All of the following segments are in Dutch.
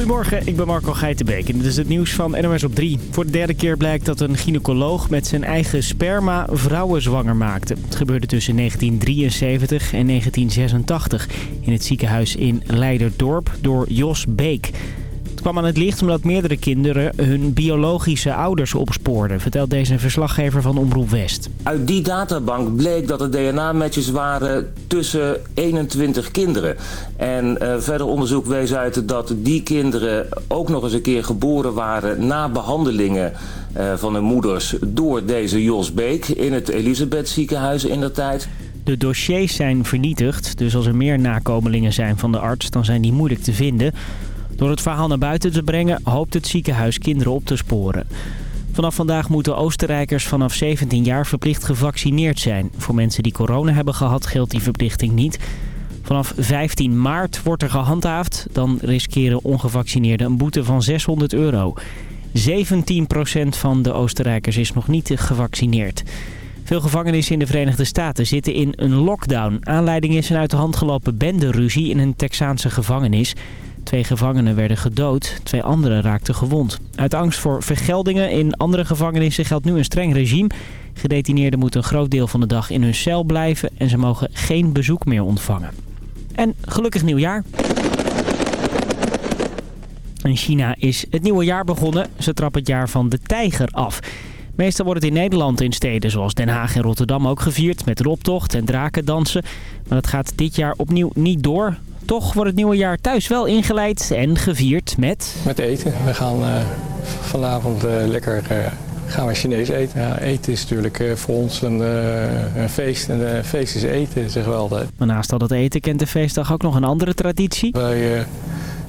Goedemorgen, ik ben Marco Geitenbeek en dit is het nieuws van NOS op 3. Voor de derde keer blijkt dat een gynaecoloog met zijn eigen sperma vrouwen zwanger maakte. Het gebeurde tussen 1973 en 1986 in het ziekenhuis in Leiderdorp door Jos Beek. Het kwam aan het licht omdat meerdere kinderen hun biologische ouders opspoorden, vertelt deze verslaggever van Omroep West. Uit die databank bleek dat er DNA-matches waren tussen 21 kinderen. En uh, verder onderzoek wees uit dat die kinderen ook nog eens een keer geboren waren na behandelingen uh, van hun moeders door deze Jos Beek in het Elisabeth ziekenhuis in de tijd. De dossiers zijn vernietigd, dus als er meer nakomelingen zijn van de arts, dan zijn die moeilijk te vinden. Door het verhaal naar buiten te brengen hoopt het ziekenhuis kinderen op te sporen. Vanaf vandaag moeten Oostenrijkers vanaf 17 jaar verplicht gevaccineerd zijn. Voor mensen die corona hebben gehad geldt die verplichting niet. Vanaf 15 maart wordt er gehandhaafd. Dan riskeren ongevaccineerden een boete van 600 euro. 17% van de Oostenrijkers is nog niet gevaccineerd. Veel gevangenissen in de Verenigde Staten zitten in een lockdown. Aanleiding is een uit de hand gelopen benderuzie in een Texaanse gevangenis. Twee gevangenen werden gedood, twee anderen raakten gewond. Uit angst voor vergeldingen in andere gevangenissen geldt nu een streng regime. Gedetineerden moeten een groot deel van de dag in hun cel blijven en ze mogen geen bezoek meer ontvangen. En gelukkig nieuwjaar. In China is het nieuwe jaar begonnen. Ze trappen het jaar van de tijger af. Meestal wordt het in Nederland in steden zoals Den Haag en Rotterdam ook gevierd met een optocht en drakendansen. Maar dat gaat dit jaar opnieuw niet door. Toch wordt het nieuwe jaar thuis wel ingeleid en gevierd met... Met eten. We gaan uh, vanavond uh, lekker uh, gaan we Chinees eten. Ja, eten is natuurlijk voor ons een, een, feest. En een feest is eten, zeggen we altijd. Maar naast al dat eten kent de feestdag ook nog een andere traditie. Wij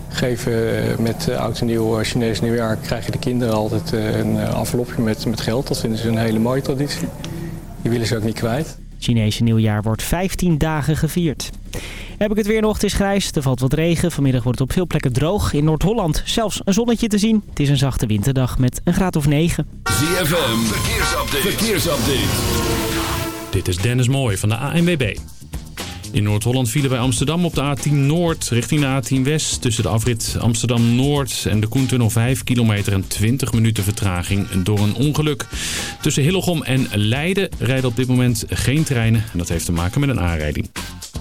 geven met oud en nieuw Chinees nieuwjaar krijgen de kinderen altijd een envelopje met, met geld. Dat vinden ze een hele mooie traditie. Die willen ze ook niet kwijt. Chinese nieuwjaar wordt 15 dagen gevierd. Heb ik het weer nog, het is grijs, er valt wat regen. Vanmiddag wordt het op veel plekken droog. In Noord-Holland zelfs een zonnetje te zien. Het is een zachte winterdag met een graad of 9. ZFM, verkeersupdate. verkeersupdate. Dit is Dennis Mooij van de ANWB. In Noord-Holland vielen bij Amsterdam op de A10 Noord richting de A10 West. Tussen de afrit Amsterdam Noord en de Koentunnel 5 kilometer en 20 minuten vertraging door een ongeluk. Tussen Hillegom en Leiden rijden op dit moment geen treinen. En dat heeft te maken met een aanrijding.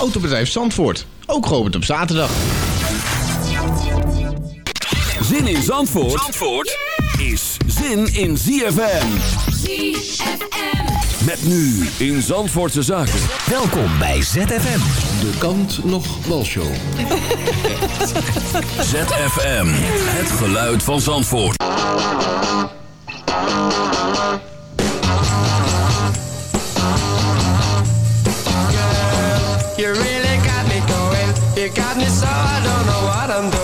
Autobedrijf Zandvoort, ook geopend op zaterdag. Zin in Zandvoort, Zandvoort is zin in ZFM. ZFM. Met nu in Zandvoortse Zaken. Welkom bij ZFM. De kant nog show. ZFM, het geluid van Zandvoort. You really got me going. You got me so I don't know what I'm doing.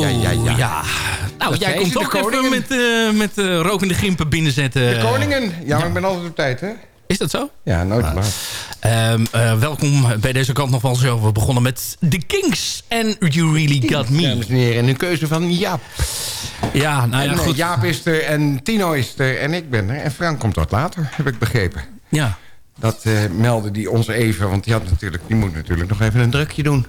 Ja, ja, ja. ja. Nou, Dat jij komt ook even met, eh met eh rokende gimpen binnenzetten. De koningen. Ja, maar ik ben altijd op tijd, hè? Is dat zo? Ja, nooit te laat. Ehm, eh, welkom bij deze kant nog wel zo. We begonnen met The Kings en You Really Got Me. Dames en heren, en een keuze van Jaap. Ja, nou ja, En, eh, goed. Jaap is er en Tino is er en ik ben er. En Frank komt wat later, heb ik begrepen. Ja. Dat eh meldde die ons even, want die, had natuurlijk, die moet natuurlijk nog even een drukje doen.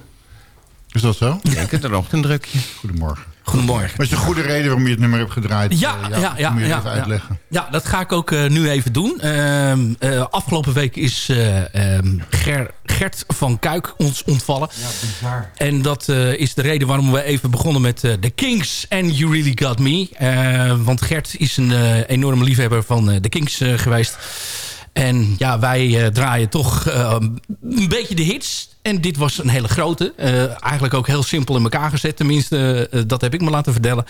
Is dat zo? Ik denk het er nog een drukje. Goedemorgen. Goedemorgen. Maar is een goede reden waarom je het nummer hebt gedraaid? Ja, Eh, ja, ja. Moet je ja, even ja. uitleggen. Ja, dat ga ik ook eh, nu even doen. Ehm, eh, afgelopen week is eh, ehm, Ger- Gert van Kuik ons ontvallen. Ja, bizar. En dat eh, is de reden waarom we even begonnen met eh, The Kings en You Really Got Me. Eh, want Gert is een eh, enorme liefhebber van eh, The Kings geweest. En ja, wij eh, draaien toch een beetje de hits. En dit was een hele grote. Eh, eigenlijk ook heel simpel in elkaar gezet. Tenminste, eh, dat heb ik me laten vertellen.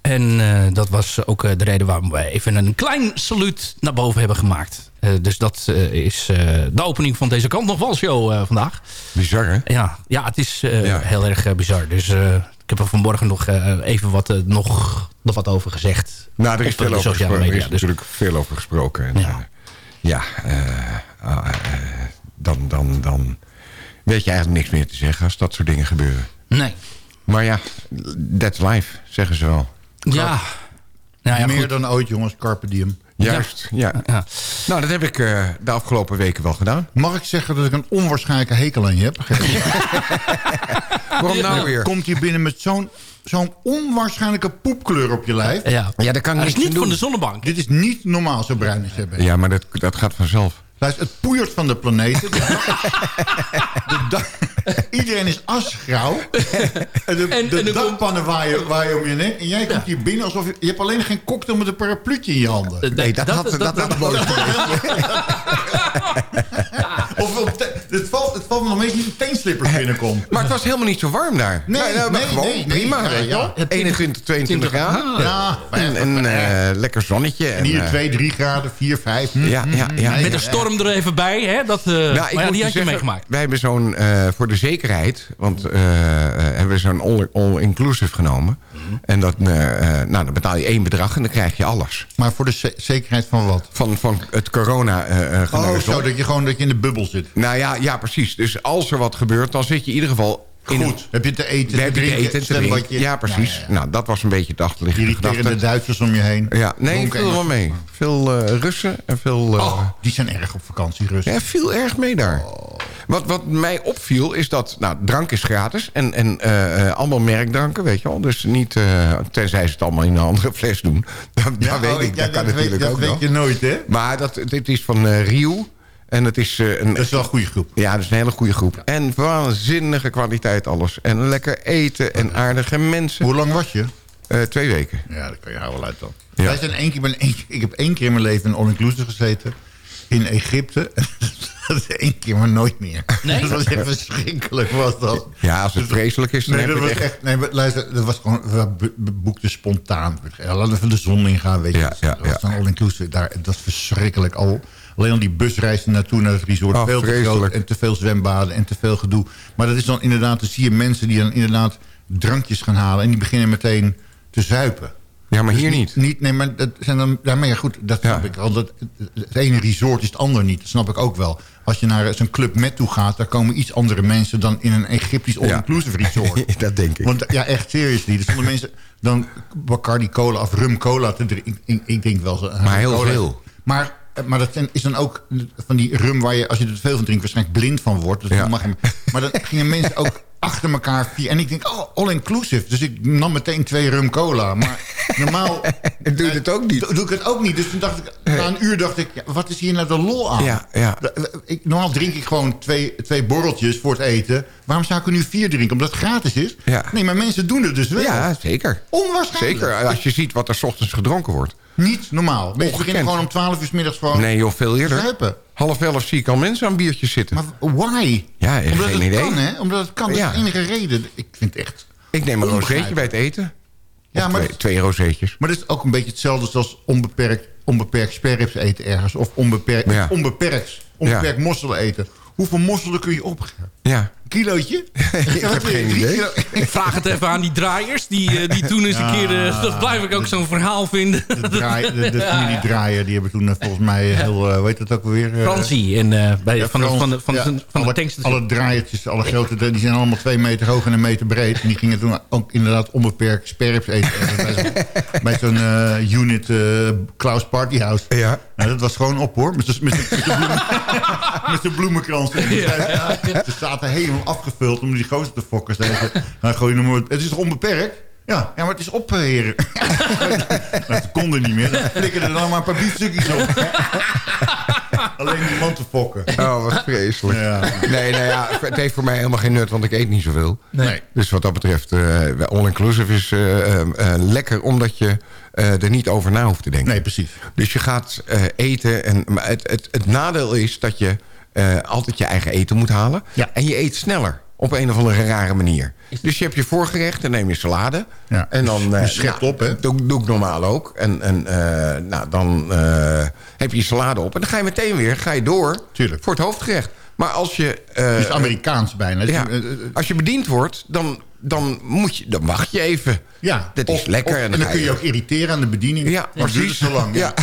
En eh, dat was ook eh, de reden waarom we even een klein saluut naar boven hebben gemaakt. Eh, dus dat eh, is eh, de opening van deze kant nog wel show eh, vandaag. Bizar, hè? Ja, ja het is eh, Ja. heel erg eh, bizar. Dus eh, ik heb er vanmorgen nog eh, even wat, eh, nog, nog wat over gezegd. Nou, er is, veel over, gesproken. er media. is Dus natuurlijk veel over gesproken. En, Ja. ja, eh, ah, eh, dan, dan, dan weet je eigenlijk niks meer te zeggen als dat soort dingen gebeuren. nee. Maar ja, that's life, zeggen ze wel. Ja. Nou ja, Meer goed. dan ooit, jongens. Carpe diem. Juist, ja. Ja. Nou, dat heb ik eh, de afgelopen weken wel gedaan. Mag ik zeggen dat ik een onwaarschijnlijke hekel aan je heb? Waarom nou weer? Komt hier binnen met zo'n zo'n onwaarschijnlijke poepkleur op je lijf? Ja. Ja, daar kan Dat is niet van doen. de zonnebank. Dit is niet normaal zo bruin als jij bent. Ja, maar dat, dat gaat vanzelf. Luister, het poeiert van de planeten. Iedereen is asgrauw. En de, En- de en dakpannen waaien, waaien om je nek. En jij komt hier binnen alsof je... Je hebt alleen geen cocktail met een parapluutje in je handen. Nee, dat, had, dat, had mooi Of op te- me nog meest niet teenslippers binnenkomt. Maar het was helemaal niet zo warm daar. Nee, nou, nee, gewoon nee, nee. prima. Ja, weet je ja. wel. 21, 22 graden. Ja, En, en eh, lekker zonnetje. En hier eh, 2, 3 graden, 4, 5. Hm, Ja, ja, ja. Met een storm er even bij. Hè? Dat, eh, Nou, ik maar ja, die had je zeggen, meegemaakt. Wij hebben zo'n, eh, voor de zekerheid, want eh, eh, hebben we zo'n all- all-inclusive genomen. En dat, eh, eh, nou, dan betaal je één bedrag en dan krijg je alles. Maar voor de ze- zekerheid van wat? Van, van het corona eh, Oh, zo dat je gewoon dat je in de bubbel zit. Nou ja, ja, precies. Dus als er wat gebeurt, dan zit je in ieder geval... In Goed. Heb je te eten, te drinken, eten te drinken. Ja, precies. Ja, ja, ja. Nou, dat was een beetje de achterliggende Irriterende gedachte. Duitsers om je heen. Ja, nee, Dronken viel wel mee. Veel eh, Russen en veel... eh, Oh, die zijn erg op vakantie, rustig. Ja, viel erg mee daar. Wat, wat mij opviel is dat... Nou, drank is gratis. En, en eh, allemaal merkdranken, weet je wel. Dus niet... tenzij ze het allemaal in een andere fles doen. Dat, dat weet oh, ik. ja, dat kan weet- natuurlijk dat ook weet nog. je nooit, hè? Maar dat, dit is van Rio. En het is eh, een... Dat is wel een goede groep. Ja, dat is een hele goede groep. En waanzinnige kwaliteit alles. En lekker eten en aardige mensen. Hoe lang was je? Eh, twee weken. Ja, dat kan je houden uit dan. Ja. Wij zijn één keer, ben één- ik heb één keer in mijn leven in all-inclusive gezeten. In Egypte. dat is één keer, maar nooit meer. Nee? Dat was echt verschrikkelijk, was dat. Ja, als het vreselijk is, dan Nee, heb dat was echt... echt... Nee, maar luister, dat was gewoon... We boekten spontaan. Laten we even de zon ingaan, weet je. Ja, ja, dat was dan all-inclusive. Daar, dat was verschrikkelijk. Al, alleen al die busreizen naartoe naar het resort. Oh, veel te groot en te veel zwembaden en te veel gedoe. Maar dat is dan inderdaad... Dan zie je mensen die dan inderdaad drankjes gaan halen... en die beginnen meteen te zuipen. Ja, maar Dus hier niet. niet. Nee, maar dat zijn dan... Ja, maar ja, goed, dat Ja. snap ik al. Dat, het ene resort is het ander niet. Dat snap ik ook wel. Als je naar zo'n club met toe gaat... daar komen iets andere mensen dan in een Egyptisch all-inclusive resort. dat denk ik. Want ja, echt seriously. Er stonden mensen dan Bacardi cola of rum cola te drinken. Ik, ik, ik denk wel zo. Maar heel cola. veel. Maar, maar dat is dan ook van die rum waar je, als je er te veel van drinkt, waarschijnlijk blind van wordt. Dus Ja. mag hem. Maar dan gingen mensen ook achter elkaar vier. En ik denk, oh, all inclusive. Dus ik nam meteen twee rum cola. Maar normaal Doe je het ook niet? doe ik het ook niet. Dus toen dacht ik, Na een uur dacht ik, ja, wat is hier nou de lol aan? Ja, ja. Ik, normaal drink ik gewoon twee, twee borreltjes voor het eten. Waarom zou ik er nu vier drinken? Omdat het gratis is? Ja. Nee, maar mensen doen het dus wel. Ja, zeker. Onwaarschijnlijk. Zeker, als je ziet wat er 's ochtends gedronken wordt. Niet normaal. Mensen Ongekend. beginnen gewoon om 12 uur 's middags gewoon... Nee joh, veel eerder. Zuipen. Half elf zie ik al mensen aan biertjes zitten. Maar why? ja, echt Omdat geen het idee. kan, hè? Omdat het kan. Dat Ja. is de enige reden. Ik vind het echt... Ik neem een rozeetje bij het eten. Ja, maar, twee, twee rozeetjes. maar dat is ook een beetje hetzelfde zoals onbeperkt, onbeperkt sperrips eten ergens. Of onbeperkt, Ja. onbeperkt, onbeperkt mosselen eten. Hoeveel mosselen kun je opgeven? Ja. Kilootje? ik heb geen idee. Ik vraag het even aan die draaiers. Die, eh, die toen eens een keer... eh, dat blijf ik ook zo'n verhaal vinden. De, draai, de, de familie Draaier, die hebben toen eh, volgens mij heel... hoe heet dat ook weer? Fransie en, eh, bij, ja, van, de, Frans, van, de, van, ja, de, van de alle, tankstation. alle draaiertjes, alle grote, die zijn allemaal twee meter hoog en een meter breed. En die gingen toen ook inderdaad onbeperkt sperrips eten. bij zo'n- eh, unit Klaus Partyhouse. Ja. Nou, dat was gewoon op hoor. Met de, met de, met de, bloemen, met de bloemenkrans. Ze zaten helemaal afgevuld om die gozer te fokken. Nou, gooi je maar, het is toch onbeperkt? Ja, ja, maar het is op, heren. maar ze konden niet meer. Dan flikkerden er dan maar een paar biefstukjes op. Alleen die man te fokken. Oh, wat vreselijk. Ja. Nee, nou ja, het heeft voor mij helemaal geen nut, want ik eet niet zoveel. Nee. Dus wat dat betreft, eh all-inclusive is eh, eh, lekker... omdat je eh, er niet over na hoeft te denken. Nee, precies. Dus je gaat eh, eten. En, maar het, het, het nadeel is dat je eh, altijd je eigen eten moet halen. Ja. En je eet sneller. Op een of andere rare manier. Dus je hebt je voorgerecht, dan neem je salade. Ja, En dan, je eh, schept nou, op, hè? Doe, doe ik normaal ook. En, en eh, nou, dan heb je je salade op. En dan ga je meteen weer ga je door Tuurlijk. voor het hoofdgerecht. Maar als je... Het is Amerikaans bijna. ja, als je bediend wordt, dan, dan, moet je, dan wacht je even. Ja, Dat is of- lekker. of- en dan, kun je ook irriteren aan de bediening. Ja, Maar duurt het precies. zo lang. Ja.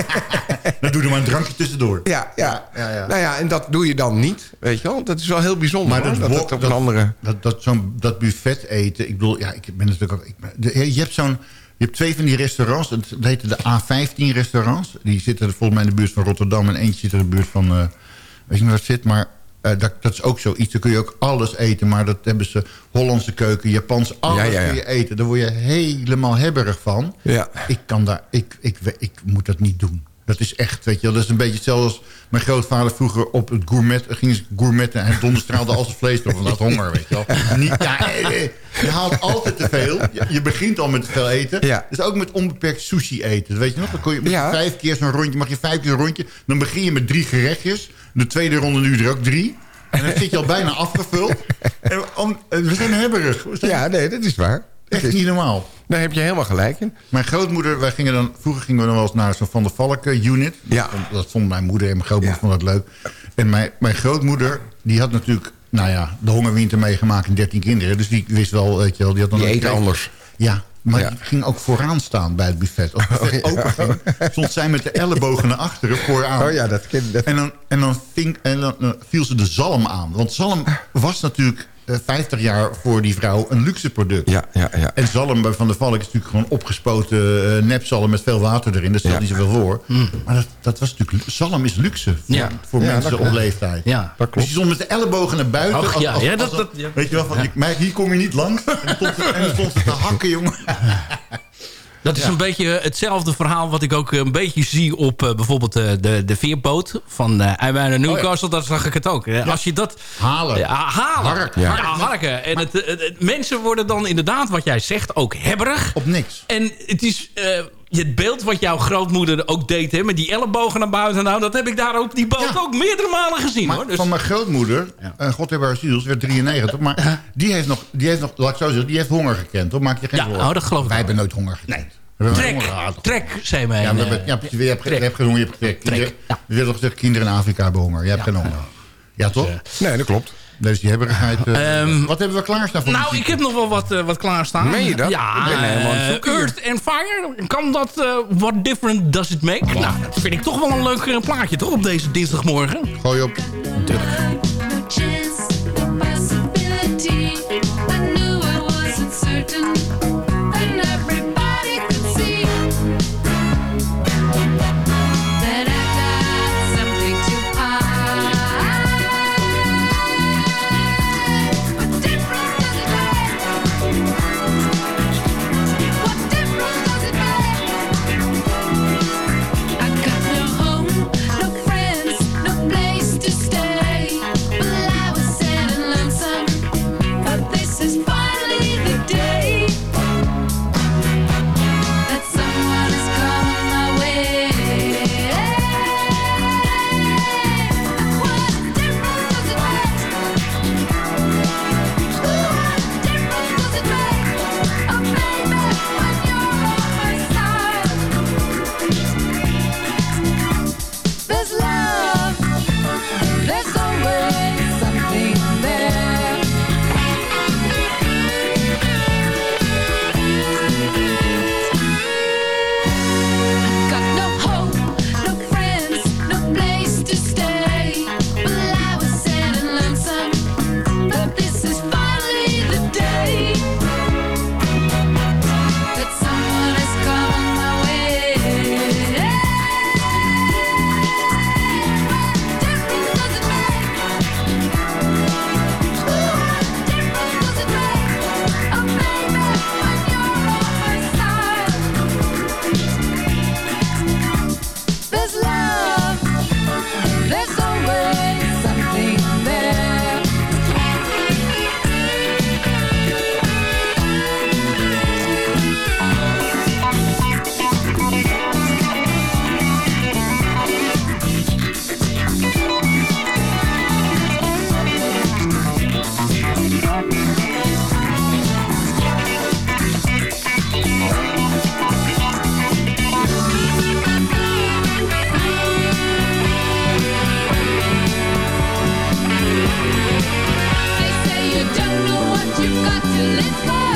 dan doe er maar een drankje tussendoor. Ja, ja. Ja, ja. Nou ja, en dat doe je dan niet, weet je wel. Dat is wel heel bijzonder, Maar hoor, dat, dat, wok- het op dat, een andere... dat, dat, zo'n, dat buffet eten... Ik bedoel, ja, ik ben natuurlijk ook... Ik, de- je hebt zo'n... Je hebt twee van die restaurants. Dat dat heten de A15 restaurants. Die zitten volgens mij in de buurt van Rotterdam. En eentje zit in de buurt van... eh, weet je niet waar het zit, maar... eh, dat, dat is ook zoiets. Daar kun je ook alles eten. Maar dat hebben ze Hollandse keuken, Japans. Alles Ja, ja, ja. kun je eten. Daar word je helemaal hebberig van. Ja. Ik kan daar... Ik, ik, ik, ik moet dat niet doen. Dat is echt, weet je wel. Dat is een beetje hetzelfde als mijn grootvader vroeger op het gourmet... ging ze gourmetten en hij donderstraalde al zijn vlees. Want hij had honger, weet je wel. Niet, ja, eh, eh, je haalt altijd te veel. Je, je begint al met te veel eten. Ja. Dus ook met onbeperkt sushi eten. Weet je nog? Dan kon je Ja. vijf keer zo'n rondje... mag je vijf keer een rondje. Dan begin je met drie gerechtjes. De tweede ronde nu er ook drie. En dan zit je al bijna afgevuld. En om- we zijn hebberig. We zijn Ja, nee, dat is waar. Echt is, niet normaal. daar heb je helemaal gelijk in. Mijn grootmoeder, wij gingen dan, vroeger gingen we dan wel eens naar zo'n Van der Valk eh, unit. Ja. Dat, vond, dat vond mijn moeder en mijn grootmoeder Ja. vonden dat leuk. En mijn, mijn grootmoeder, die had natuurlijk, nou ja, de hongerwinter meegemaakt en 13 kinderen. Dus die wist wel, weet je wel. Die, had dan Die plek- anders. Ja, maar Ja. die ging ook vooraan staan bij het buffet. Als het buffet open ging, stond zij met de ellebogen naar achteren vooraan. Oh ja, dat kind... Dat... En dan, en dan, ving, en dan, viel ze de zalm aan. Want zalm was natuurlijk 50 jaar voor die vrouw een luxe product. Ja, ja, ja. En zalm Van der Valk is natuurlijk gewoon opgespoten eh, nepzalm met veel water erin. Daar stelt Ja. niet zoveel voor. Maar dat, dat was natuurlijk... Zalm is luxe voor, Ja. voor Ja, mensen op leeftijd. Ja. Dat klopt. Dus je stond met de ellebogen naar buiten. Ja, ja, dat- dat-. Weet je wel, van, je- maar hier kom je niet langs. En stond ze te hakken, jongen. Dat is een beetje hetzelfde verhaal wat ik ook een beetje zie op eh, bijvoorbeeld eh, de, de veerboot van uh, IJmuiden Newcastle. Daar zag ik het ook. hè. Als je dat... Halen. Ja, halen. Hark. Ja, Ja. harken. En het, het- het- mensen worden dan inderdaad, wat jij zegt, ook hebberig. Op niks. En het is... eh, het beeld wat jouw grootmoeder ook deed, hè, met die ellebogen naar buiten. Nou, dat heb ik daar op die boot Ja. ook meerdere malen gezien. Maar hoor. Dus, van mijn grootmoeder, eh, God hebben haar ziel, ze werd 93. Maar die heeft nog, die heeft nog, laat ik zo zeggen, die heeft honger gekend. Hoor. Maak je geen Ja, zorgen. oh, dat geloof ik Wij hebben nooit honger gekend. Nee. Trek, trek, zei mij. Ja, we hebben, ja. Je hebt, je hebt geen honger, je hebt trek. Ja. Je hebt toch gezegd, kinderen in Afrika hebben honger. Je hebt geen honger. Ja, toch? Nee, dat klopt. Dus die hebberigheid... eh, Ehm, wat hebben we klaarstaan voor Nou, muziek? ik heb nog wel wat, eh, wat klaarstaan. Meen je dat? Ja, Ik ben helemaal aan het eh. Earth and Fire. Kan dat, eh what different does it make? Nou, dat vind ik toch wel een leuk plaatje, toch? Op deze dinsdagmorgen. Gooi op. I know what you've got to live for.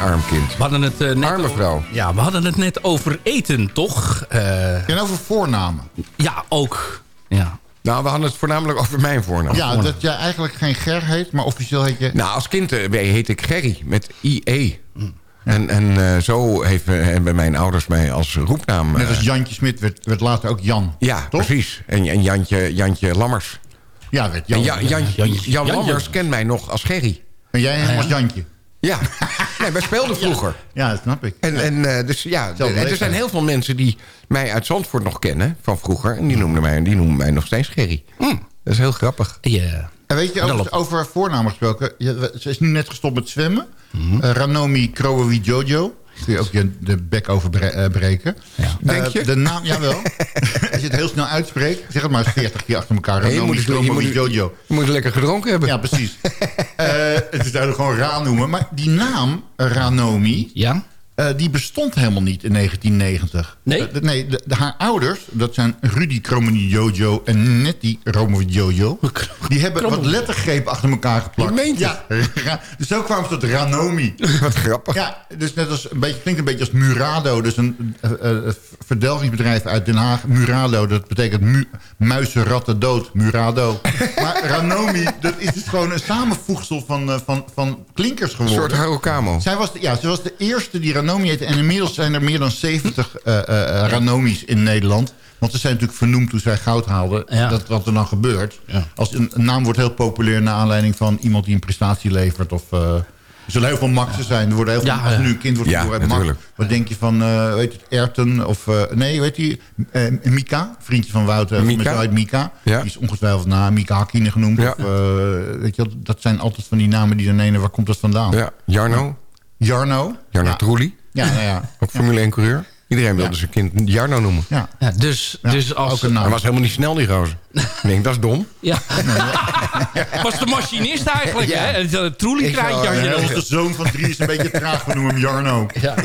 Arm kind. We hadden het, eh, net Arme vrouw. Ja, we hadden het net over eten, toch? Eh, En over voornamen. ja, ook. Ja. Nou, we hadden het voornamelijk over mijn voornaam. Ja, dat jij eigenlijk geen Ger heet, maar officieel heet je... Nou, als kind eh, heet ik Gerry met IE. En, en eh, zo heeft, hebben mijn ouders mij als roepnaam... Net als Jantje Smit werd, werd later ook Jan. ja, toch? precies. En, en Jantje, Jantje Lammers. Ja, werd Jan. en Ja- Jan, Jantje- Jan. Lammers kent mij nog als Gerry. En jij helemaal als Jantje. Ja, nee, wij speelden vroeger. Ja, dat snap ik. En, en, eh, dus ja, en er zijn heel veel mensen die mij uit Zandvoort nog kennen, van vroeger. En die noemden mij, die noemen mij nog steeds Gerry. Dat is heel grappig. Ja. En weet je, over, over voornamen gesproken. je- ze is nu net gestopt met zwemmen. Eh, Ranomi Kroewi Jojo. Kun je ook je de bek over bre- eh, breken. Denk Eh, je? De naam, jawel. Als je het heel snel uitspreekt. Zeg het maar eens 40 keer achter elkaar. Nee, je Ranomi moet het- je moet- Jojo. Je moet lekker gedronken hebben. Ja, precies. Eh, het is duidelijk gewoon Ra noemen. Maar die naam, Ranomi... Ja? Eh, die bestond helemaal niet in 1990. Nee? Eh, nee, de, de- haar ouders, dat zijn Rudy Kromeni Jojo en Nettie Romo Jojo... die hebben wat lettergrepen achter elkaar geplakt. Je meent ja, ra- dus zo kwam ze tot Ranomi. Wat grappig. Ja, dus net als een beetje, klinkt een beetje als Murado. Dus een eh, verdelgingsbedrijf uit Den Haag. Murado, dat betekent mu muizen, ratten, dood. Murado. maar Ranomi, dat is dus gewoon een samenvoegsel van, van, van klinkers Een geworden. soort Harukamo. Zij was, de, ja, ze was de eerste die Ranomi En inmiddels zijn er meer dan 70 eh, eh, eh, Ranomis in Nederland. Want ze zijn natuurlijk vernoemd toen zij goud haalden. Ja. Dat, wat er dan gebeurt. Als een, een naam wordt heel populair naar aanleiding van iemand die een prestatie levert. Of, eh, er zullen heel veel Maxen zijn. Er worden heel veel, Ja, als ja. nu een kind wordt geboren uit Max. Wat denk je van, eh weet het, Erten? Of, eh, nee, weet je, eh, Mika? Vriendje van Wouter. Mika? Met uit Mika. Ja. Die is ongetwijfeld na Mika Hakkinen genoemd. Ja. Of, eh, weet je, dat zijn altijd van die namen die dan ene, waar komt dat vandaan? Ja, Jarno. Jarno. Jarno Ja. Trulli. Ja, nou ja. Ook Formule 1 coureur. Iedereen wilde Ja. zijn kind Jarno noemen. Ja. Ja, dus, Ja, dus als... ook een naam. Hij was helemaal niet snel, die gozer. Ik denk, dat is dom. Ja. Was de machinist eigenlijk, Ja. hè? Het had je eh, nog. Onze zoon van drie is een beetje traag. We noemen hem Jarno. Ja.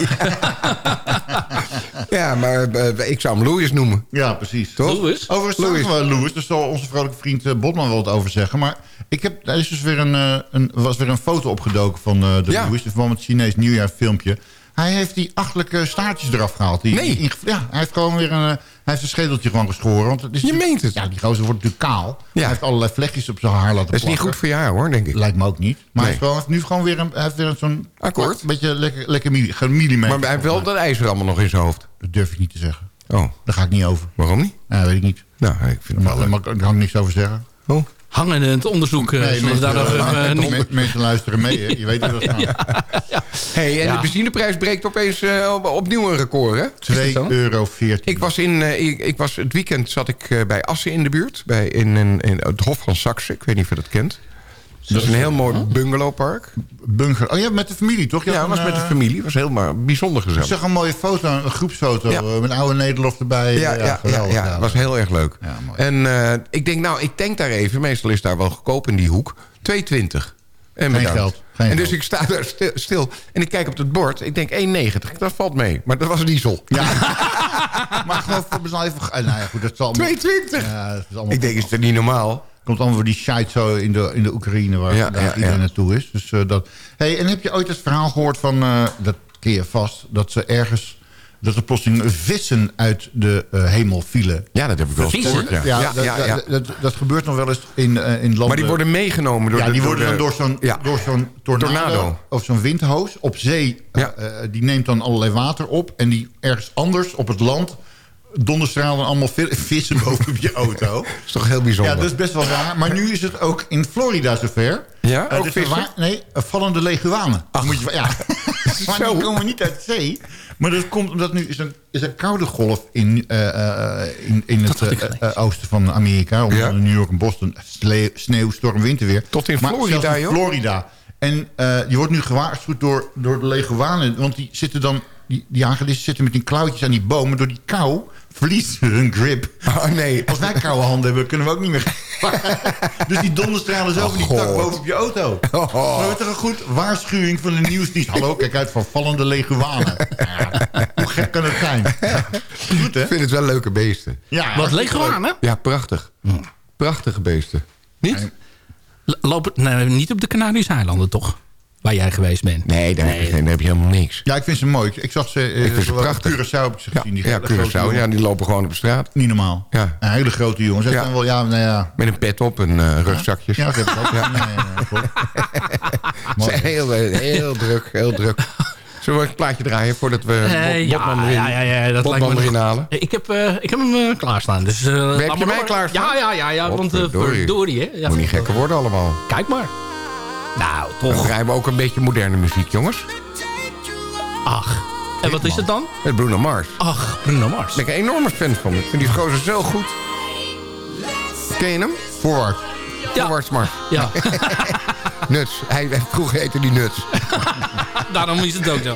Ja, maar eh, ik zou hem Louis noemen. Ja, precies. Toch? Louis? Overigens Louis. we Louis. Daar zal onze vrolijke vriend eh, Botman wel wat over zeggen. Maar ik heb, er is dus weer een, eh, een, was weer een foto opgedoken van eh, de Ja. Louis. In verband met het Chinees nieuwjaarfilmpje. Hij heeft die achtelijke staartjes eraf gehaald. Die, Nee. die- ja, hij heeft gewoon weer een, eh, hij heeft een schedeltje gewoon geschoren. Want het is Je meent het. Ja, die gozer wordt natuurlijk kaal. Ja. Hij heeft allerlei vlechtjes op zijn haar laten Dat is niet plakken. goed voor jou, hoor, denk ik. Lijkt me ook niet. Maar hij heeft, gewoon, hij heeft nu gewoon weer, een, hij heeft weer zo'n... Akkoord. Een beetje lekker, lekker milli- gemillimeter. Maar hij heeft wel dat ijzer allemaal nog in zijn hoofd. Dat durf ik niet te zeggen. Oh, Daar ga ik niet over. waarom niet? Weet ik niet. Nou, ik vind het wel maar, daar kan ik niks over zeggen. Oh. Hangen in het onderzoek. eh, Nee, mensen, daar nog eh, niet- mensen luisteren mee, hè? Je weet hoe dat gaat. Hey, en Ja. de benzineprijs breekt opeens eh, op, opnieuw een record, hè? 2,14 euro. Ik was, in, ik, ik was het weekend zat ik bij Assen in de buurt. Bij, in, in, in het Hof van Saxe. Ik weet niet of je dat kent. Dat is een heel mooi bungalowpark. Bunker. Oh ja, met de familie, toch? Je Ja, was een, met de eh, familie. was heel maar bijzonder Ik gezellig. zag een mooie foto, een groepsfoto Ja. eh, met oude Nederlof erbij. Ja, ja, ja, ja, was heel erg leuk. Ja, mooi. en eh, ik denk, nou, ik tank daar even. Meestal is daar wel goedkoop in die hoek. 2,20. En bedankt. geld, geen en dus geld. ik sta daar stil, stil en ik kijk op het bord. Ik denk 1,90. Dat valt mee. Maar dat was diesel. Ja. maar gewoon voor even... eh, Nou ja, goed, dat zal allemaal... 2,20. Ja, dat is allemaal... Ik denk, is dat niet normaal? Komt allemaal voor die shite zo in de, in de Oekraïne waar Ja, vandaag ja, iedereen ja. naartoe is. Dus, eh, dat... hey, en heb je ooit het verhaal gehoord van, eh, dat ken je vast, dat ze ergens, dat er plotseling vissen uit de eh, hemel vielen? Ja, dat heb ik wel gehoord. Ja. Ja, Ja, dat, ja, ja. Dat, dat, dat gebeurt nog wel eens in, in landen... Maar die worden meegenomen door ja, de die door worden de- dan door zo'n Ja. door zo'n tornado, Tornado. of zo'n windhoos op zee. Ja. die neemt dan allerlei water op. En die ergens anders op het land donderstralen allemaal vi- vissen boven op je auto. Dat is toch heel bijzonder. Ja, dat is best wel raar. Maar nu is het ook in Florida zover. Ja, Eh, ook dus vissen? nee, eh, vallende leguanen. Moet je, ja. maar die komen niet uit zee. Maar dat komt omdat nu is een, is een koude golf in, eh, in, in het oosten van Amerika. Onder Ja. New York en Boston. Sneeuw, storm, winterweer. Tot in Maar Florida, zelfs in joh? Florida. En je wordt nu gewaarschuwd door, door de leguanen. Want die zitten dan... Die, die zitten met die klauwtjes aan die bomen. Door die kou verliezen ze hun grip. Oh, nee. Als wij koude handen hebben, kunnen we ook niet meer. dus die donderstralen zo Oh, van die tak God. boven op je auto. Oh. Maar toch een goed waarschuwing van de nieuwsdienst. Hallo, kijk uit voor vallende leguanen. Ja, hoe gek kan het zijn? Goed, hè? Ik vind het wel leuke beesten. Ja, Wat leguanen, hè? Ja, prachtig. Prachtige beesten. Niet? Lopen, nee, niet op de Canarische eilanden, toch? Waar jij geweest bent. Nee, daar, Heb, je, daar heb je helemaal niks. Ja, ik vind ze mooi. Ik zag ze, eh, Ik vind ze wel op prachtig. Curaçao heb ik ze gezien. die ja Curaçao, ja, die lopen gewoon op de straat. Niet normaal. Ja. Een hele grote jongens. Ja. wel, ja, nou ja. Met een pet op en eh, rugzakjes. Ja, dat heb ik ook. Ja, klopt. Ze zijn heel, eh, heel druk, heel druk. Zullen we een plaatje draaien voordat we Eh, ja, Bobman erin, ja, ja, ja, dat lijkt me halen? Ik heb, eh, ik heb hem eh, klaarstaan. Dus, eh, laat je maar mij klaarstaan? Ja, ja, ja, ja want uh, verdorie, hè. Ja, Moet niet gekker worden allemaal. Kijk maar. Nou, Dan toch. draaien we ook een beetje moderne muziek, jongens. Ach. En wat is het dan? Met Bruno Mars. Ach, Bruno Mars. Ben ik een enorme fan van. Ik vind die gozer zo goed. Ken je hem? Voorwaarts. Ja. Voorwaarts Mars. Ja, Nuts. Hij, vroeger heette die Nuts. daarom is het ook zo.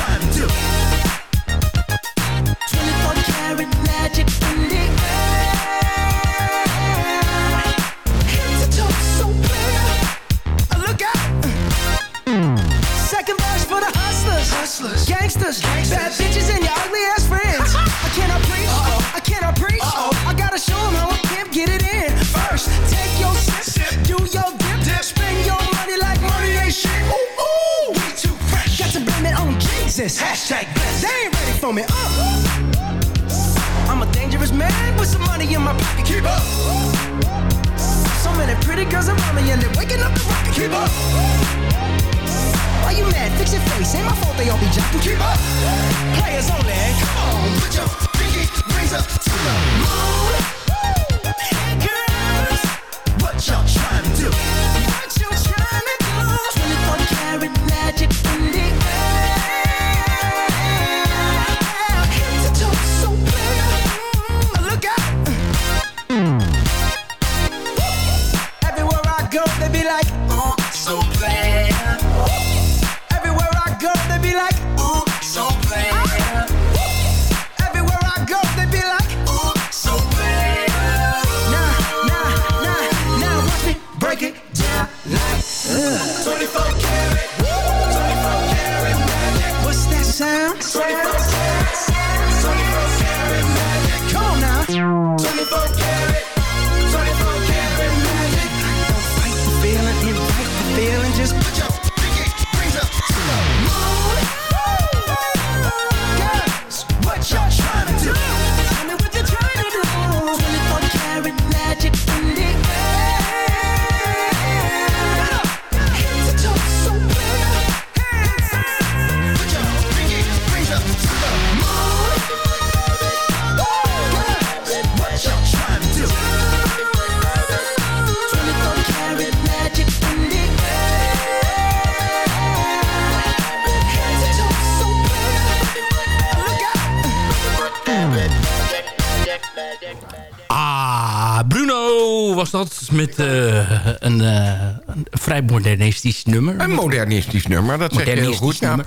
met eh, een, eh, een vrij modernistisch nummer. Een modernistisch nummer, dat zeg je heel goed. Ja. nummer.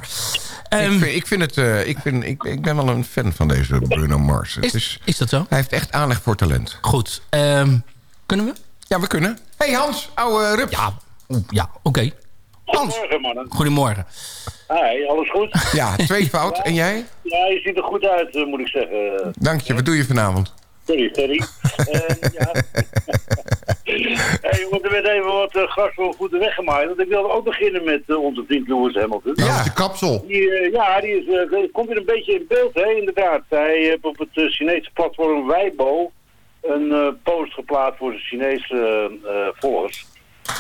Ehm, ik, vind, ik, vind het, eh, ik, vind, ik, ik ben wel een fan van deze Bruno Mars. Het Is, is dat zo? hij heeft echt aanleg voor talent. Goed. Ehm, kunnen we? Ja, we kunnen. hey Hans, ouwe rup. Ja, ja oké. Hans, Goedemorgen, mannen. goedemorgen. Hi, alles goed? Ja, twee fout. En jij? Ja, je ziet er goed uit, moet ik zeggen. Dank je. Wat doe je vanavond? Sorry, sorry. Eh, ja. hey, jongen, er werd even wat uh, gras voor voeten weggemaaid. Want ik wilde ook beginnen met eh, onze vriend Lewis Hamilton. Ja, de kapsel. Die, eh, ja, die is, komt weer een beetje in beeld, hè, inderdaad. Hij heeft op het Chinese platform Weibo een eh, post geplaatst voor zijn Chinese eh, volgers.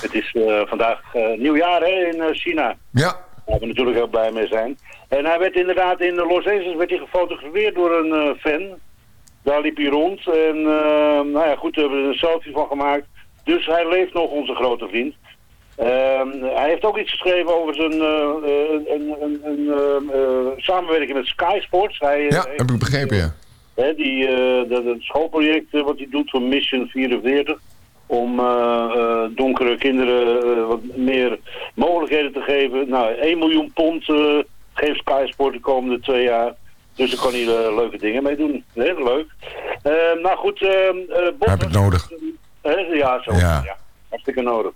Het is eh, vandaag eh, nieuwjaar hè, in China. Ja. Waar we natuurlijk heel blij mee zijn. En hij werd inderdaad in Los Angeles werd hij gefotografeerd door een eh, fan. Daar liep hij rond. En eh, nou ja, goed, we hebben er een selfie van gemaakt. Dus hij leeft nog, onze grote vriend. Ehm, hij heeft ook iets geschreven over zijn eh, een, een, een, eh, samenwerking met Sky Sports. Hij, Ja, heb ik begrepen, ja. Hè, die, dat, dat schoolproject wat hij doet voor Mission 44. Om donkere kinderen wat meer mogelijkheden te geven. Nou, 1 miljoen pond geeft Sky Sport de komende twee jaar. Dus daar kan hij eh, leuke dingen mee doen. Heel leuk. Eh, nou goed, eh eh, Bob Heb het nodig. Ja, zo. Ja. Ja. hartstikke nodig.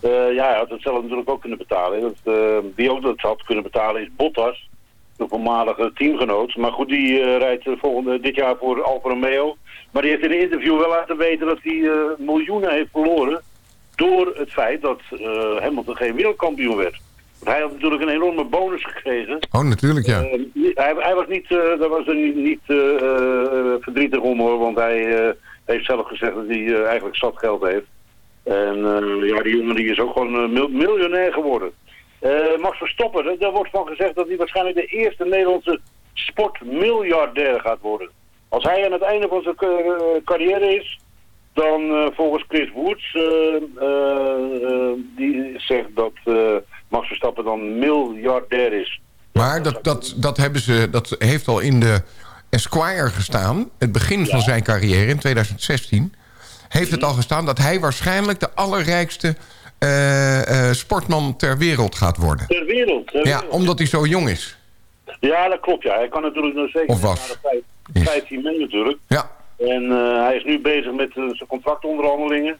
Eh, ja, hij had het zelf natuurlijk ook kunnen betalen. Dat, eh, wie ook dat had kunnen betalen is Bottas, de voormalige teamgenoot. Maar goed, die rijdt volgende, dit jaar voor Alfa Romeo. Maar die heeft in een interview wel laten weten dat hij miljoenen heeft verloren... door het feit dat Hamilton geen wereldkampioen werd. Want hij had natuurlijk een enorme bonus gekregen. Oh, natuurlijk, ja. Eh, hij, hij was niet, eh, daar was er niet, niet eh, eh, verdrietig om hoor, want hij heeft zelf gezegd dat hij eigenlijk zat geld heeft. En ja, die jongen die is ook gewoon mil- miljonair geworden. Max Verstappen, daar- wordt van gezegd dat hij waarschijnlijk de eerste Nederlandse sportmiljardair gaat worden. Als hij aan het einde van zijn carrière is, dan volgens Chris Woods, die zegt dat Max Verstappen dan miljardair is. Maar dat, dat, dat, hebben ze, dat heeft al in de Esquire gestaan. Het begin van zijn carrière in 2016. Heeft het al gestaan dat hij waarschijnlijk de allerrijkste eh, eh, sportman ter wereld gaat worden. Ter wereld. ter Ja, omdat hij zo jong is. Ja, dat klopt. Ja. Hij kan natuurlijk nog zeker Of was. naar de vijf- 15 mee natuurlijk. Ja. En eh, hij is nu bezig met zijn contractonderhandelingen.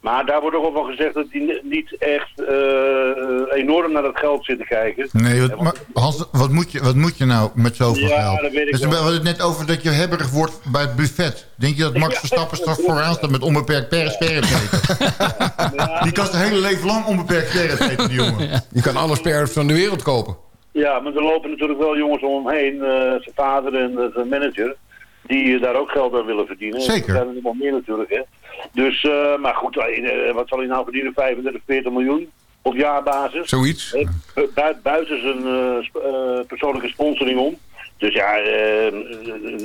Maar daar wordt ook al van gezegd dat hij ni- niet echt eh, enorm naar dat geld zit te kijken. Nee, wat, maar Hans, wat moet, je, wat moet je nou met zoveel Ja, geld? dat weet ik dus we wel. hadden het net over dat je hebberig wordt bij het buffet. Denk je dat Max Verstappen straks vooraan staat met onbeperkt per Die kan zijn hele leven lang onbeperkt sterren eten, die jongen. Je kan alle sterren van de wereld kopen. Ja, maar er lopen natuurlijk wel jongens omheen, eh, zijn vader en zijn manager, die daar ook geld aan willen verdienen. Zeker. Er zijn er nog meer natuurlijk, hè. Dus, eh, maar goed, eh, wat zal hij nou verdienen? 35, 40 miljoen op jaarbasis. Zoiets. Eh, bu- bui- buiten zijn eh, eh, persoonlijke sponsoring om. Dus ja, eh, eh,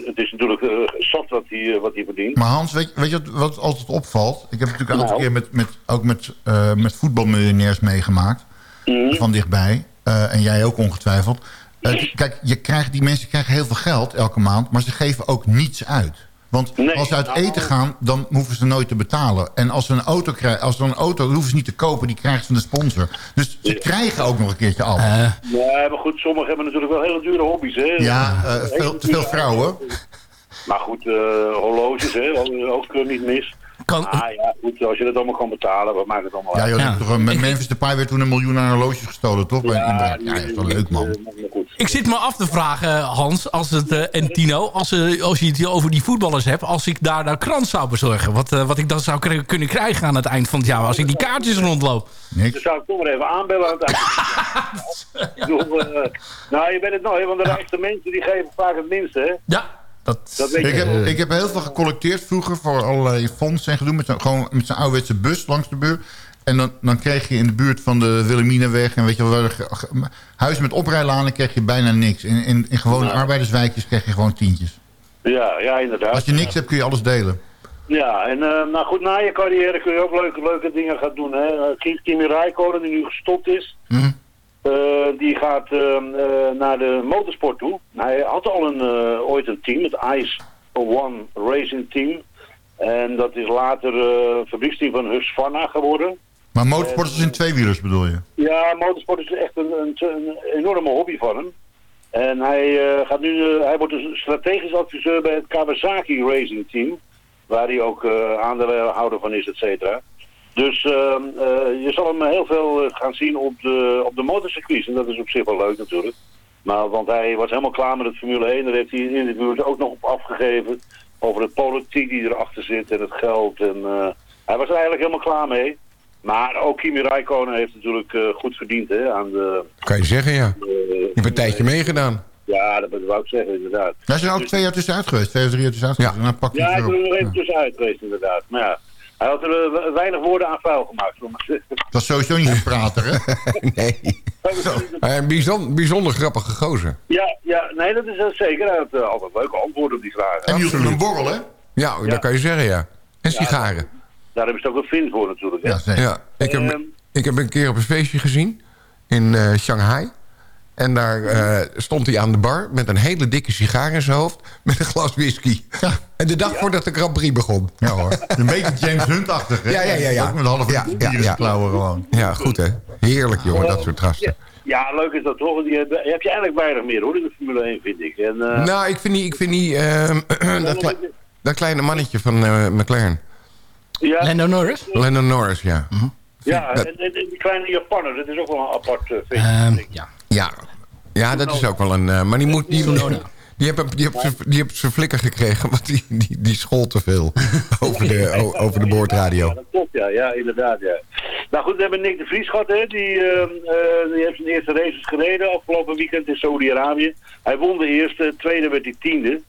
het is natuurlijk eh, zat wat hij, eh, wat hij verdient. Maar Hans, weet, weet je wat, wat altijd opvalt? Ik heb natuurlijk een aantal Nou. keer met, met, ook met, eh met voetbalmiljonairs meegemaakt. Mhm. Van dichtbij. Eh, en jij ook ongetwijfeld. Eh, kijk, je krijgt, die mensen krijgen heel veel geld elke maand. Maar ze geven ook niets uit. Want Nee, als ze uit nou- eten gaan, dan hoeven ze nooit te betalen. En als ze een auto krijgen, als ze een auto hoeven ze niet te kopen, die krijgen ze van de sponsor. Dus ze krijgen ook nog een keertje alles. Ja, maar goed, sommigen hebben natuurlijk wel hele dure hobby's, hè. ja, eh, veel, te veel vrouwen. Maar goed, eh, horloges, hè, ook- ook niet mis. Kan- Ah ja, goed, als je dat allemaal kan betalen, wat maakt het allemaal Ja, uit? joh, toch, met Memphis Depay werd toen een miljoen aan horloges gestolen, toch? Bij een inbraak. Ja, dat is wel leuk, man. Ik zit me af te vragen, Hans, als het, eh, en Tino, als, eh, als je het hier over die voetballers hebt... als ik daar nou krant zou bezorgen, wat, eh, wat ik dan zou kunnen krijgen aan het eind van het jaar... als ik die kaartjes rondloop. Dan zou ik toch maar even aanbellen aan het eind. Ik bedoel, nou, je bent het nooit, want de rijkste mensen die geven vaak het minste, hè? Ja, dat... Ik heb, ik heb heel veel gecollecteerd vroeger voor allerlei fondsen en gedoe. Met gewoon met zo'n ouderwetse bus langs de buurt. En dan, dan kreeg je in de buurt van de Wilhelminaweg... en weet je wel, huizen met oprijlanen kreeg je bijna niks. In, in, in gewone arbeiderswijkjes kreeg je gewoon tientjes. Ja, ja, inderdaad. Als je niks hebt, kun je alles delen. Ja, en eh, nou goed, na je carrière kun je ook leuke, leuke dingen gaan doen, hè? Eh, Kim- Kimi Räikkönen, die nu gestopt is, Hm? eh, die gaat eh, eh, naar de motorsport toe. Hij had al een, ooit een team, het Ice One Racing Team. En dat is later fabrieksteam van Husqvarna geworden. Maar motorsport is in tweewielers, bedoel je? Ja, motorsport is echt een, een, enorme hobby van hem. En hij, eh, gaat nu, eh, hij wordt dus strategisch adviseur bij het Kawasaki Racing Team. Waar hij ook eh aandeelhouder van is, et cetera. Dus ehm, eh, je zal hem heel veel gaan zien op de, op de motorcircuits. En dat is op zich wel leuk natuurlijk. Maar, want hij was helemaal klaar met het Formule 1. Daar heeft hij in interviews ook nog op afgegeven. Over de politiek die erachter zit en het geld. En, hij was er eigenlijk helemaal klaar mee. Maar ook Kimi Räikkönen heeft natuurlijk eh, goed verdiend hè, aan de... Kan je zeggen, ja. Je hebt een tijdje meegedaan. Ja, dat wou ik zeggen, inderdaad. Hij is er ook twee jaar tussenuit geweest. Twee of drie jaar tussenuit geweest. En dan pakt hij Ja, ik ben er nog even tussenuit geweest, inderdaad. Maar ja, Hij had er eh, weinig woorden aan vuil gemaakt. Dat was sowieso niet een prater, hè? nee. Een bijzonder, bijzonder grappige gozer. Ja, ja, nee, dat is dat zeker. Hij had eh, altijd leuke antwoorden op die vragen. En die hield een borrel, hè? Ja, dat kan je zeggen, ja. En sigaren. Daar hebben ze ook een vind voor natuurlijk. Hè? Ja. Ja, ik heb, Ehm. ik heb een keer op een feestje gezien in eh, Shanghai. En daar eh, stond hij aan de bar met een hele dikke sigaar in zijn hoofd... met een glas whisky. En de dag voordat de Grand Prix begon. Ja hoor. Een beetje James Hunt-achtig, hè? Ja, ja, ja. ja. Ook met halve ja, ja, ja. klauwen gewoon. Ja, goed hè. Heerlijk jongen, dat soort gasten. Ja, leuk is dat toch. Die heb, heb je eigenlijk weinig meer hoor in de Formule 1 vind ik. En, eh, Nou, ik vind die, ik vind die ehm, dat, dat kleine mannetje van McLaren. Ja, Lando Norris? Lennon Norris, ja. ja dat- en, en- die kleine Japanner, dat is ook wel een apart uh, feestje. Ehm, ja. Ja, ja dat is ook wel een... eh, maar die moet... Die, die, die heeft die heeft z'n- die heeft zijn flikker gekregen, want die, die, die school te veel over de, over de Ja, boordradio. dat klopt, ja. Ja, inderdaad, ja. Nou goed, we hebben Nick de Vries gehad, hè. Die, ehm, eh, die heeft zijn eerste races gereden afgelopen weekend in Saudi-Arabië. Hij won de eerste, tweede werd hij tiende.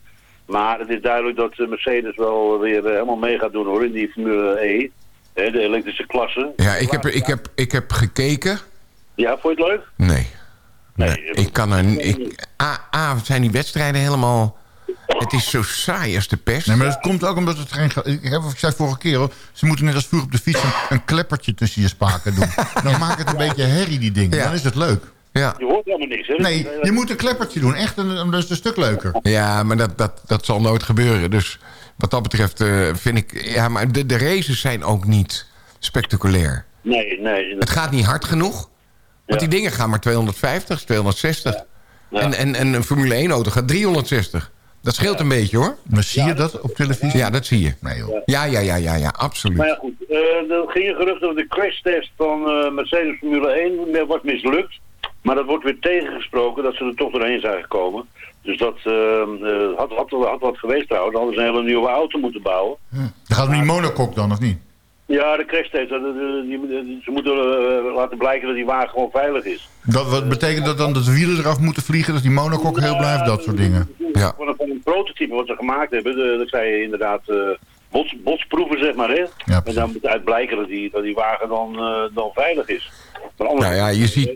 Maar het is duidelijk dat eh, Mercedes wel weer eh, helemaal mee gaat doen, hoor, in die Formule E. Hè, de elektrische klasse. Ja, ik heb, ik, heb, ik heb gekeken. Ja, vond je het leuk? Nee. Nee, ik kan er... Ik, A, A, zijn die wedstrijden helemaal... Het is zo saai als de pest. Nee, maar dat komt ook omdat het geen... ge- Ik, heb, ik zei vorige keer al, ze moeten net als vroeger op de fiets een, een kleppertje tussen je spaken doen. Dan maakt het een beetje herrie, die dingen. Ja. Dan is het leuk. Ja. Je hoort helemaal niks, hè? Nee, je moet een kleppertje doen. Echt, een, dat is een stuk leuker. Ja, maar dat, dat, dat zal nooit gebeuren. Dus wat dat betreft eh, vind ik... Ja, maar de, de races zijn ook niet spectaculair. Nee, nee. Het gaat niet hard genoeg. Want die dingen gaan maar 250, 260. En, en, en een Formule 1-auto gaat 360. Dat scheelt een beetje, hoor. Maar zie je dat op televisie? Ja, dat zie je. Nee, joh. Ja, ja, ja, ja, ja, absoluut. Maar ja, goed. eh er gingen geruchten dat de crashtest van eh, Mercedes Formule 1 wordt mislukt. Maar dat wordt weer tegengesproken dat ze er toch doorheen zijn gekomen. Dus dat eh, eh, had, had, had wat geweest trouwens. Dan hadden ze een hele nieuwe auto moeten bouwen. Dan gaat het niet monokok dan, of niet? Ja, de crashtest. dat- dat- die- die- ze moeten eh, laten blijken dat die wagen gewoon veilig is. Dat, wat betekent dat dan dat de wielen eraf moeten vliegen? Dat die monokok heel blijft? Dat soort dingen. Ja. Van, een, van een prototype wat ze gemaakt hebben. de- dat zei je inderdaad eh, bots, botsproeven, zeg maar. Hè? Ja, en dan moet uit blijken dat die, dat die wagen dan, eh, dan veilig is. Maar anders, Nou ja, je ziet,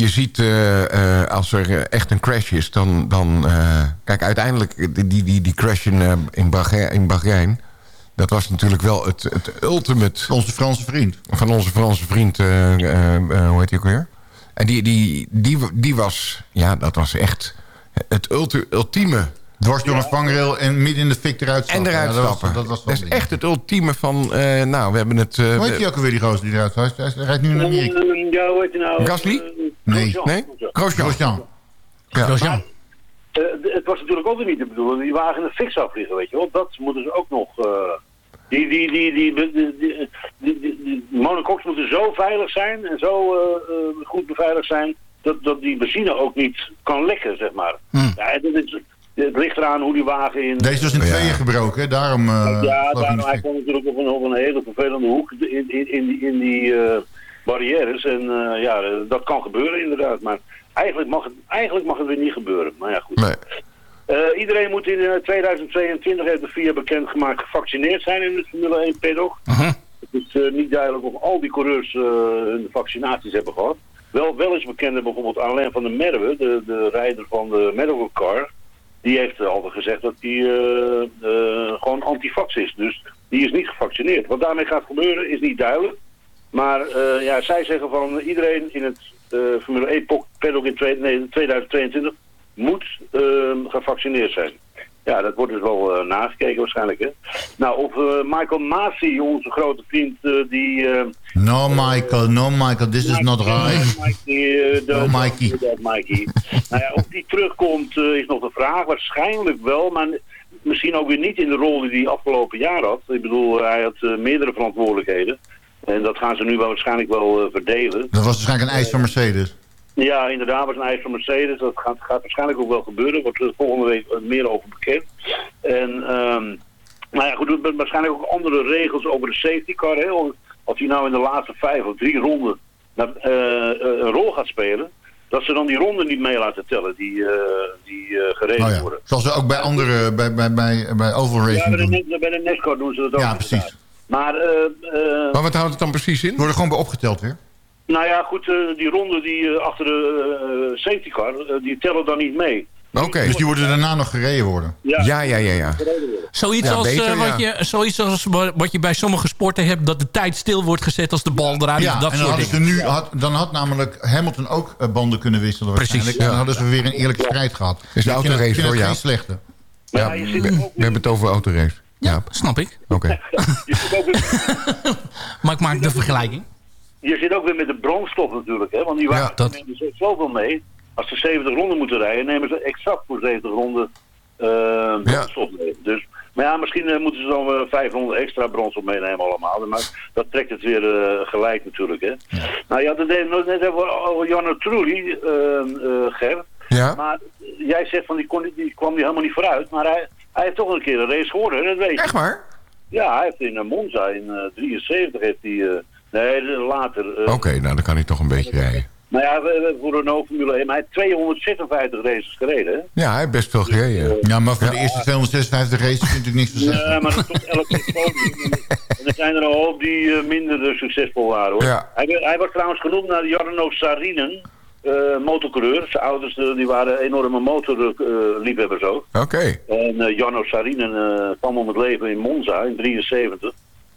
je ziet eh, eh, als er eh, echt een crash is, dan... dan eh, kijk, uiteindelijk, die, die, die, crash in, in, Bahrein, in Bahrein... dat was natuurlijk wel het, het ultimate... Onze Franse vriend. Van onze Franse vriend, eh, eh, eh, hoe heet hij ook weer? En die, die, die, die was, ja, dat was echt het ulti- ultieme... Dwars door een vangrail en midden in de fik eruit En stappen. eruit Ja, dat was- stappen. Dat, was dat is echt het ultieme van... eh, nou, we hebben het... eh, Hoe heet die ook alweer, die gozer die eruit gaat? Hij, hij rijdt nu in Amerika. Ja, hoe heet hij nou? Gasly? Nee. Nee? Grosjean. Grosjean. het was natuurlijk ook niet de bedoeling. Die wagen een fix vliegen, weet je wel. Dat moeten ze ook nog... Die, die, die, die, die, die, moeten zo veilig zijn en zo goed beveiligd zijn... Dat, dat die benzine ook niet kan lekken, zeg maar. Ja, dat is, het ligt eraan hoe die wagen in... Deze is in tweeën gebroken, daarom... Ja, daarom hij kwam natuurlijk nog een, een hele vervelende hoek in, in, in die barrières. En eh, ja, eh, dat kan gebeuren inderdaad. Maar eigenlijk mag het, eigenlijk mag het weer niet gebeuren. Maar ja, goed. Nee. Eh, iedereen moet in eh, 2022, heeft de VIA bekendgemaakt, gevaccineerd zijn in het Formule 1 paddock. Het is eh, niet duidelijk of al die coureurs eh, hun vaccinaties hebben gehad. Wel, wel is bekend dat bijvoorbeeld Alain van der Merwe, de, de rijder van de medical car, die heeft eh, altijd gezegd dat hij eh, eh, gewoon antivax is. Dus die is niet gevaccineerd. Wat daarmee gaat gebeuren is niet duidelijk. Maar eh, ja, zij zeggen van iedereen in het eh, Formule 1 paddock in twee- nee, 2022 moet eh, gevaccineerd zijn. Ja, dat wordt dus wel eh, nagekeken waarschijnlijk. Hè? Nou, of Michael Masi, onze grote vriend, die... eh, No, Michael, no, Michael, this is not right. De- Oh, Mikey. Mikey. nou ja, of die terugkomt is nog de vraag. Waarschijnlijk wel, maar misschien ook weer niet in de rol die hij afgelopen jaar had. Ik bedoel, hij had meerdere verantwoordelijkheden. En dat gaan ze nu wel waarschijnlijk wel eh, verdelen. Dat was waarschijnlijk een eis van Mercedes. Ja, inderdaad, was een eis van Mercedes. Dat gaat, gaat waarschijnlijk ook wel gebeuren. Wordt er volgende week eh, meer over bekend. En, ehm nou ja, goed, er zijn waarschijnlijk ook andere regels over de safety car. Hè? Als hij nou in de laatste vijf of drie ronden naar, eh, eh, een rol gaat spelen, dat ze dan die ronden niet mee laten tellen die, eh, die eh, gereden Oh ja. worden. Zoals ze ook bij andere, bij, bij, bij, bij Oval Ja, bij de, doen. bij de NASCAR doen ze dat ook. Ja, precies. Maar, eh, eh, Maar wat houdt het dan precies in? Worden gewoon bij opgeteld weer? nou ja, goed, eh, die ronden die eh, achter de eh, safety car, die tellen dan niet mee. Oké. Dus die worden daarna nog gereden worden? Ja, ja, ja. ja. Zoiets, Ja, als, beter, eh, wat ja. je, zoiets als wa- wat je bij sommige sporten hebt... dat de tijd stil wordt gezet als de bal eruit is. Ja, dat en dan, soort nu, had, dan had namelijk Hamilton ook banden kunnen wisselen. Precies, En dan hadden ze weer een eerlijke strijd gehad. Is de autorace hoor, ja. geen slechte. Ja, we, we hebben het over autorace. Ja, Snap ik. oké. Maar ik maak de vergelijking. je zit ook weer met de brandstof natuurlijk, hè, want die waren dat- nemen zoveel mee. Als ze 70 ronden moeten rijden, nemen ze exact voor 70 ronden eh, brandstof mee. Dus, maar ja, misschien eh, moeten ze dan eh, 500 extra brandstof meenemen allemaal. Maar dat trekt het weer gelijk natuurlijk, hè. Nou, je had het net net over, Janne Trulli, Ger. Ja? Maar jij zegt van die, kon, die kwam die helemaal niet vooruit. Maar hij, hij heeft toch een keer een race gewonnen, dat weet je. Echt waar? Ja, hij heeft in eh, Monza in eh 73 heeft hij... eh, nee, later. eh, Oké, nou dan kan hij toch een beetje rijden. Nou ja, we, we voor Renault Formule 1. Maar hij heeft 256 races gereden. hè? Ja, hij heeft best veel gereden. Ja, maar voor de eerste 256 races je natuurlijk niks te zeggen. Ja, maar dat is toch elk podium. En er zijn er een hoop die eh, minder eh, succesvol waren hoor. Ja. Hij, werd- hij was trouwens genoemd naar Jarno Sarinen, eh motorcoureur. Zijn ouders eh, die waren enorme motorliefhebbers ook. Oké. En eh Jarno Sarinen eh, kwam om het leven in Monza in 73.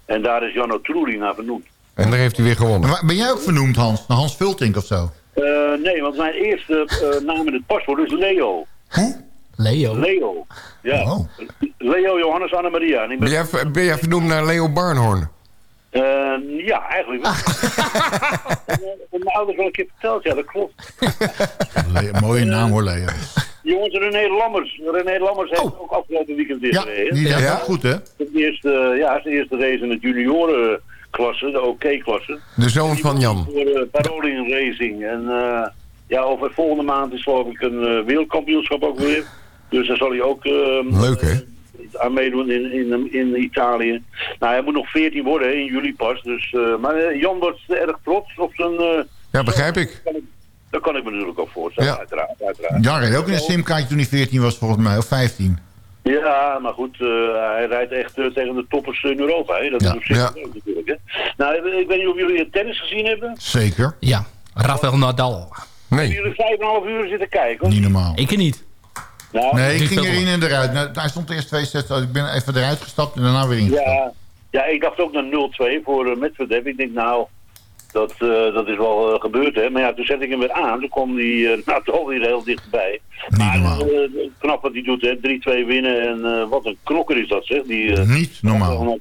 En daar is Jarno Trulli naar vernoemd. En daar heeft hij weer gewonnen. Maar ben jij ook vernoemd, Hans? Naar Hans Vultink of zo? Eh, nee, want mijn eerste eh, naam in het paspoort is Leo. Leo. Leo. Ja. Leo Johannes Anna Maria. En ik ben, Ben jij, ben jij vernoemd naar Leo Barnhorn? Eh, ja, eigenlijk wel. En, eh, Mijn ouders wel een keer verteld, ja, dat klopt. Le- mooie naam hoor, Leo. Jongens, René Lammers. René Lammers heeft ook afgelopen weekend weer Ja, gereden. die Ja? ook goed, hè? Het eerste, ja, zijn eerste race in de juniorenklasse, de OK-klasse. De zoon van Jan. Voor uh, Parolin Racing. En eh, ja, over volgende maand is geloof ik een eh, wereldkampioenschap ook weer. Dus daar zal hij ook eh, Leuk, hè? Aan meedoen in, in, in Italië. Nou, hij moet nog 14 worden in juli pas. Dus, eh, maar eh, Jan wordt erg trots op zijn... eh, Ja, begrijp ik. Dat kan ik me natuurlijk ook voorstellen, Ja. uiteraard. uiteraard. Jan reed ook in een simkaartje toen hij 14 was, volgens mij. Of 15. Ja, maar goed, eh, hij rijdt echt tegen de toppers in Europa. Hè. Dat Ja. is op zich Ja. leuk natuurlijk. Hè. Nou, ik- ik weet niet of jullie het tennis gezien hebben. Zeker. Ja, Rafael Nadal. Hebben Nee. jullie vijf en een half uur zitten kijken? Niet normaal. Ik niet. Nou, Nee, ik ging erin en eruit. Nou, hij stond eerst twee sets. Ik ben even eruit gestapt en daarna weer ingestapt. ja, ja, ik dacht ook naar 0-2 voor uh, Medvedev. Ik denk nou, dat, eh, dat is wel eh, gebeurd hè. Maar ja, toen zette ik hem weer aan. Toen kwam die uh, Nadal weer heel dichtbij. Niet Maar eh, knap wat hij doet hè. 3-2 winnen en eh, wat een knokker is dat zeg. Die, eh, Niet normaal.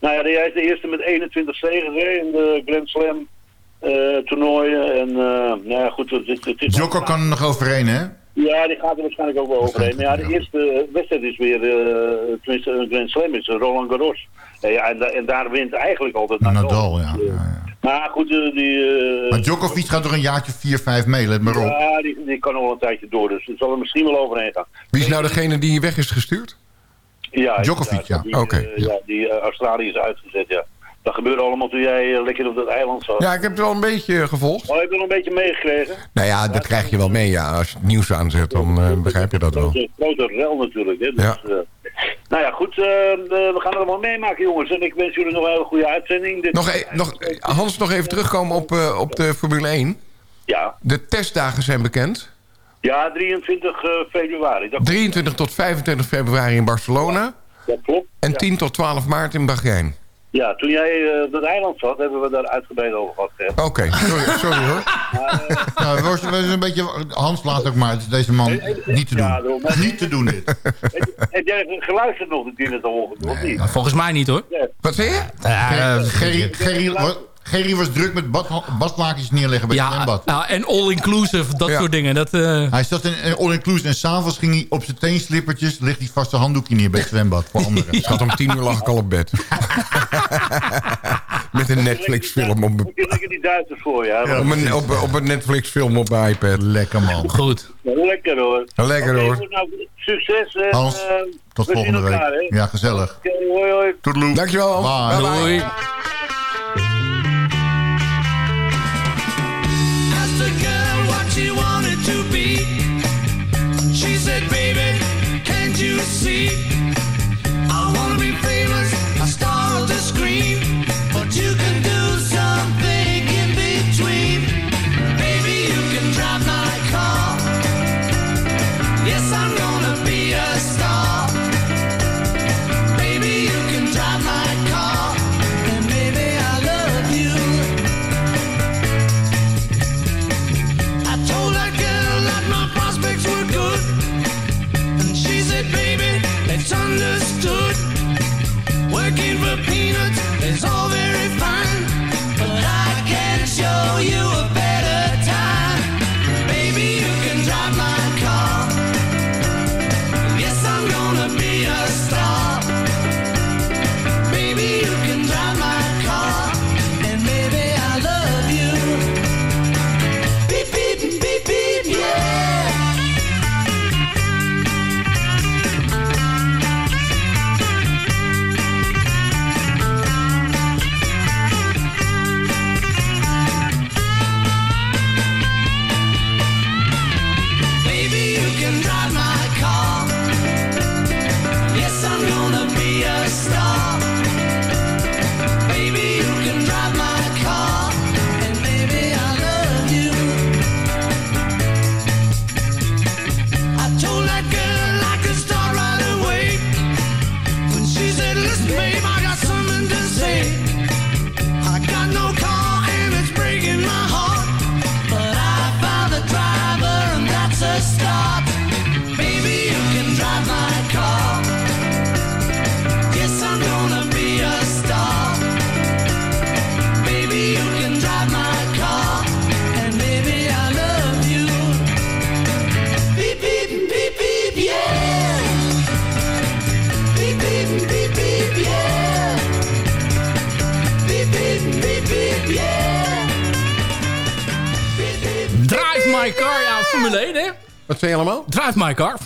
Nou ja, hij is de eerste met 21 zegens in de Grand Slam eh, toernooien. En eh, nou ja, goed, het, het, het is... Joko kan er nog overheen, hè? Ja, die gaat er waarschijnlijk ook wel overheen. Maar ja, de eerste wedstrijd is weer, eh tenminste een Grand Slam is eh, Roland Garros. Eh, ja, en, en daar wint eigenlijk altijd Nadal. Nadal, ja. ja, ja. Maar goed, die... eh, Maar Djokovic gaat toch een jaartje 4, 5 mee, let maar op. Ja, die, die kan nog wel een tijdje door, dus het zal er misschien wel overheen gaan. Wie is nou degene die hier weg is gestuurd? Ja, Djokovic, ja. Die, Oké, ja, die Australië is uitgezet, ja. Dat gebeurde allemaal toen jij eh, lekker op dat eiland zat. Ja, ik heb het wel een beetje gevolgd. Oh, heb je nog een beetje meegekregen? Nou ja, dat krijg je wel mee. Ja. Als je het nieuws aanzet, dan eh, begrijp je dat wel. Grote, grote rel natuurlijk, hè. Dus, Ja. eh, nou ja, goed, eh, eh, we gaan het allemaal meemaken, jongens. En ik wens jullie nog een hele goede uitzending. Dit- Nog, e- nog, Hans, nog even terugkomen op, eh, op de Formule 1. Ja. De testdagen zijn bekend. Ja, 23 eh, februari. Dat, 23 tot 25 februari in Barcelona. dat klopt. En ja. 10 tot 12 maart in Bahrein. Ja, toen jij eh, op dat eiland zat, hebben we daar uitgebreid over gehad. hè. Oké, sorry, sorry hoor. Nou, we zijn een beetje... Hans laat ook maar. Deze man niet te doen. Ja, daarom. Niet te doen, dit. heb, jij geluisterd nog dat die het al of niet? Nou, volgens mij niet hoor. Wat zei je? Ja, Gerry, Gerry, wa- Gerry was druk met bad, badlaakjes neerleggen bij het ja, zwembad. nou, en all-inclusive, dat Ja. soort dingen. Dat, eh, Hij zat in in all-inclusive en s'avonds ging hij op zijn teenslippertjes... ligt hij vast een handdoekje neer bij het zwembad voor anderen. Schat, om 10 uur lag ik al op bed. Met een Netflix film op, je lekker die Duitsers voor, ja. op, een, op, op een Netflix film op mijn iPad. Lekker man. goed. Lekker hoor. Lekker hoor. nou, succes. En, Hans, eh, Tot we zien volgende elkaar, week. Ja, gezellig. Oké, hoi hoi. Toedeloe. Dankjewel Hans. Bye. Bye bye. Doei. She wanted to be. She said, baby, can't you see?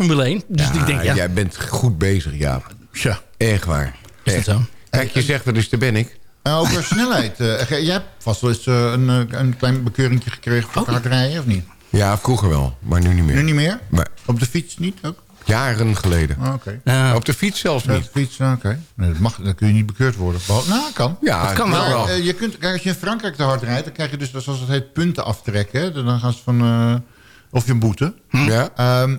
Formule 1. Dus ik denk, ja, Jij bent goed bezig, ja. Tja. Echt waar. is dat zo? Kijk, je zegt wel eens, daar ben ik. Uh, over snelheid. eh, jij hebt vast wel eens eh, een, eh, een klein bekeuringje gekregen voor hard rijden, of niet? Ja, vroeger wel, maar nu niet meer. Nu niet meer? Maar Op de fiets niet ook? jaren geleden. Ah, Oké. Op de fiets zelfs Ja, niet. de fiets, ah, oké. Nee, dat mag, dan kun je niet bekeurd worden. Behal- nou, kan. Ja, Dat kan wel. Eh, je kunt, kijk, als je in Frankrijk te hard rijdt, dan krijg je dus, zoals het heet, punten aftrekken. Dan gaan ze van, eh, of je een boete. Ja? Ehm,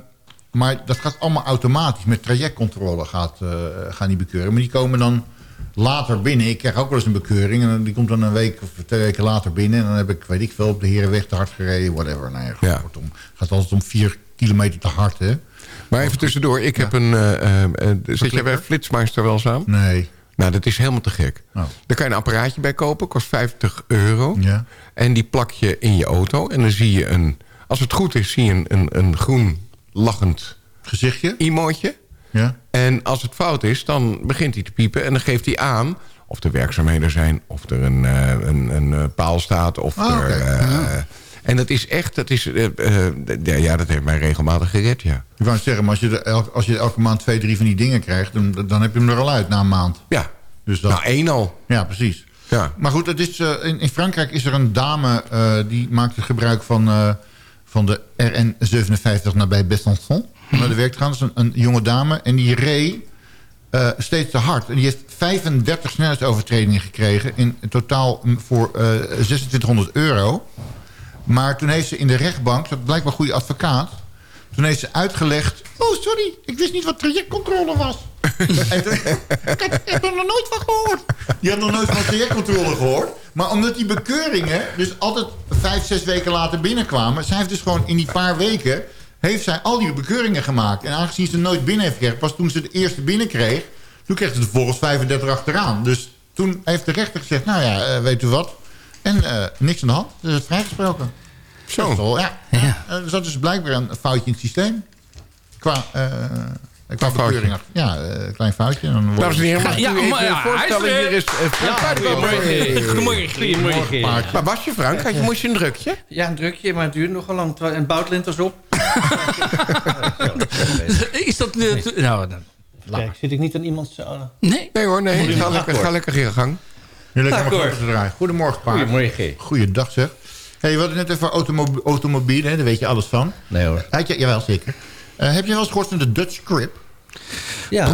maar dat gaat allemaal automatisch. Met trajectcontrole gaat, eh, gaan die bekeuren. Maar die komen dan later binnen. Ik krijg ook wel eens een bekeuring. En die komt dan een week of twee weken later binnen. En dan heb ik, weet ik veel, op de Herenweg te hard gereden. Whatever. Nou ja, kortom. Gaat altijd om vier kilometer te hard, hè? Maar even tussendoor, ik heb een... eh, zit jij bij Flitsmeister wel eens aan? Nee. Nou, dat is helemaal te gek. Oh. Daar kan je een apparaatje bij kopen, kost 50 euro. Ja. En die plak je in je auto. En dan zie je een... Als het goed is, zie je een, een, een groen lachend Gezichtje? emootje. Ja. En als het fout is, dan begint hij te piepen. En dan geeft hij aan of er werkzaamheden zijn. Of er een, eh, een, een eh, paal staat. Of Ah, er, eh, En dat is echt... Dat is, ja, dat heeft mij regelmatig gered, ja. Ik wou zeggen, maar als je, als je elke maand twee, drie van die dingen krijgt... dan, dan heb je hem er al uit na een maand. Ja, Dus dat, nou één al. ja, precies. Ja. Maar goed, het is, in, in Frankrijk is er een dame... die maakte gebruik van, van de RN57 nabij Besançon... om naar de werk gaan. Dat is een, een jonge dame. En die reed eh, steeds te hard. En die heeft 35 snelheidsovertredingen gekregen... in totaal voor eh 2600 euro. Maar toen heeft ze in de rechtbank... dat blijkt wel een goede advocaat... toen heeft ze uitgelegd... oh, sorry, ik wist niet wat trajectcontrole was. En toen- ik heb- ik heb er nog nooit van gehoord. Die had nog nooit van trajectcontrole gehoord. Maar omdat die bekeuringen dus altijd vijf, zes weken later binnenkwamen... zij heeft dus gewoon in die paar weken... heeft zij al die bekeuringen gemaakt. En aangezien ze nooit binnen heeft gekregen... pas toen ze de eerste binnenkreeg... toen kreeg ze er volgens 35 achteraan. Dus toen heeft de rechter gezegd... nou ja, eh, weet u wat... En eh, niks aan de hand. Ze is vrijgesproken. Zo. Dat is wel, ja. ja. Er zat dus blijkbaar een foutje in het systeem. Qua, eh bekeuring. achter- Ja, eh, een klein foutje. Dan wordt Dames en heren, mag ik Ja, u even maar ja, voorstellen? Hier is eh, Frank. Goedemorgen. Maar was je Frank? Had je, moest je een drukje? Ja, een drukje, maar het duurt nogal lang. terwijl- En bouwtlinters op. Is dat... eh, nou, dan- Kijk, zit ik niet aan iemands... nee. Nee hoor, nee. Ga lekker, ga lekker in gang. Nu lekker te draaien. Goedemorgen, paard. Goedemorgen. Goeiedag, zeg. Hey, we hadden het net even automo automobielen, hè? daar weet je alles van. Nee hoor. Had je, jawel, zeker. Eh, heb je wel eens gehoord van de Dutch Grip? Ja.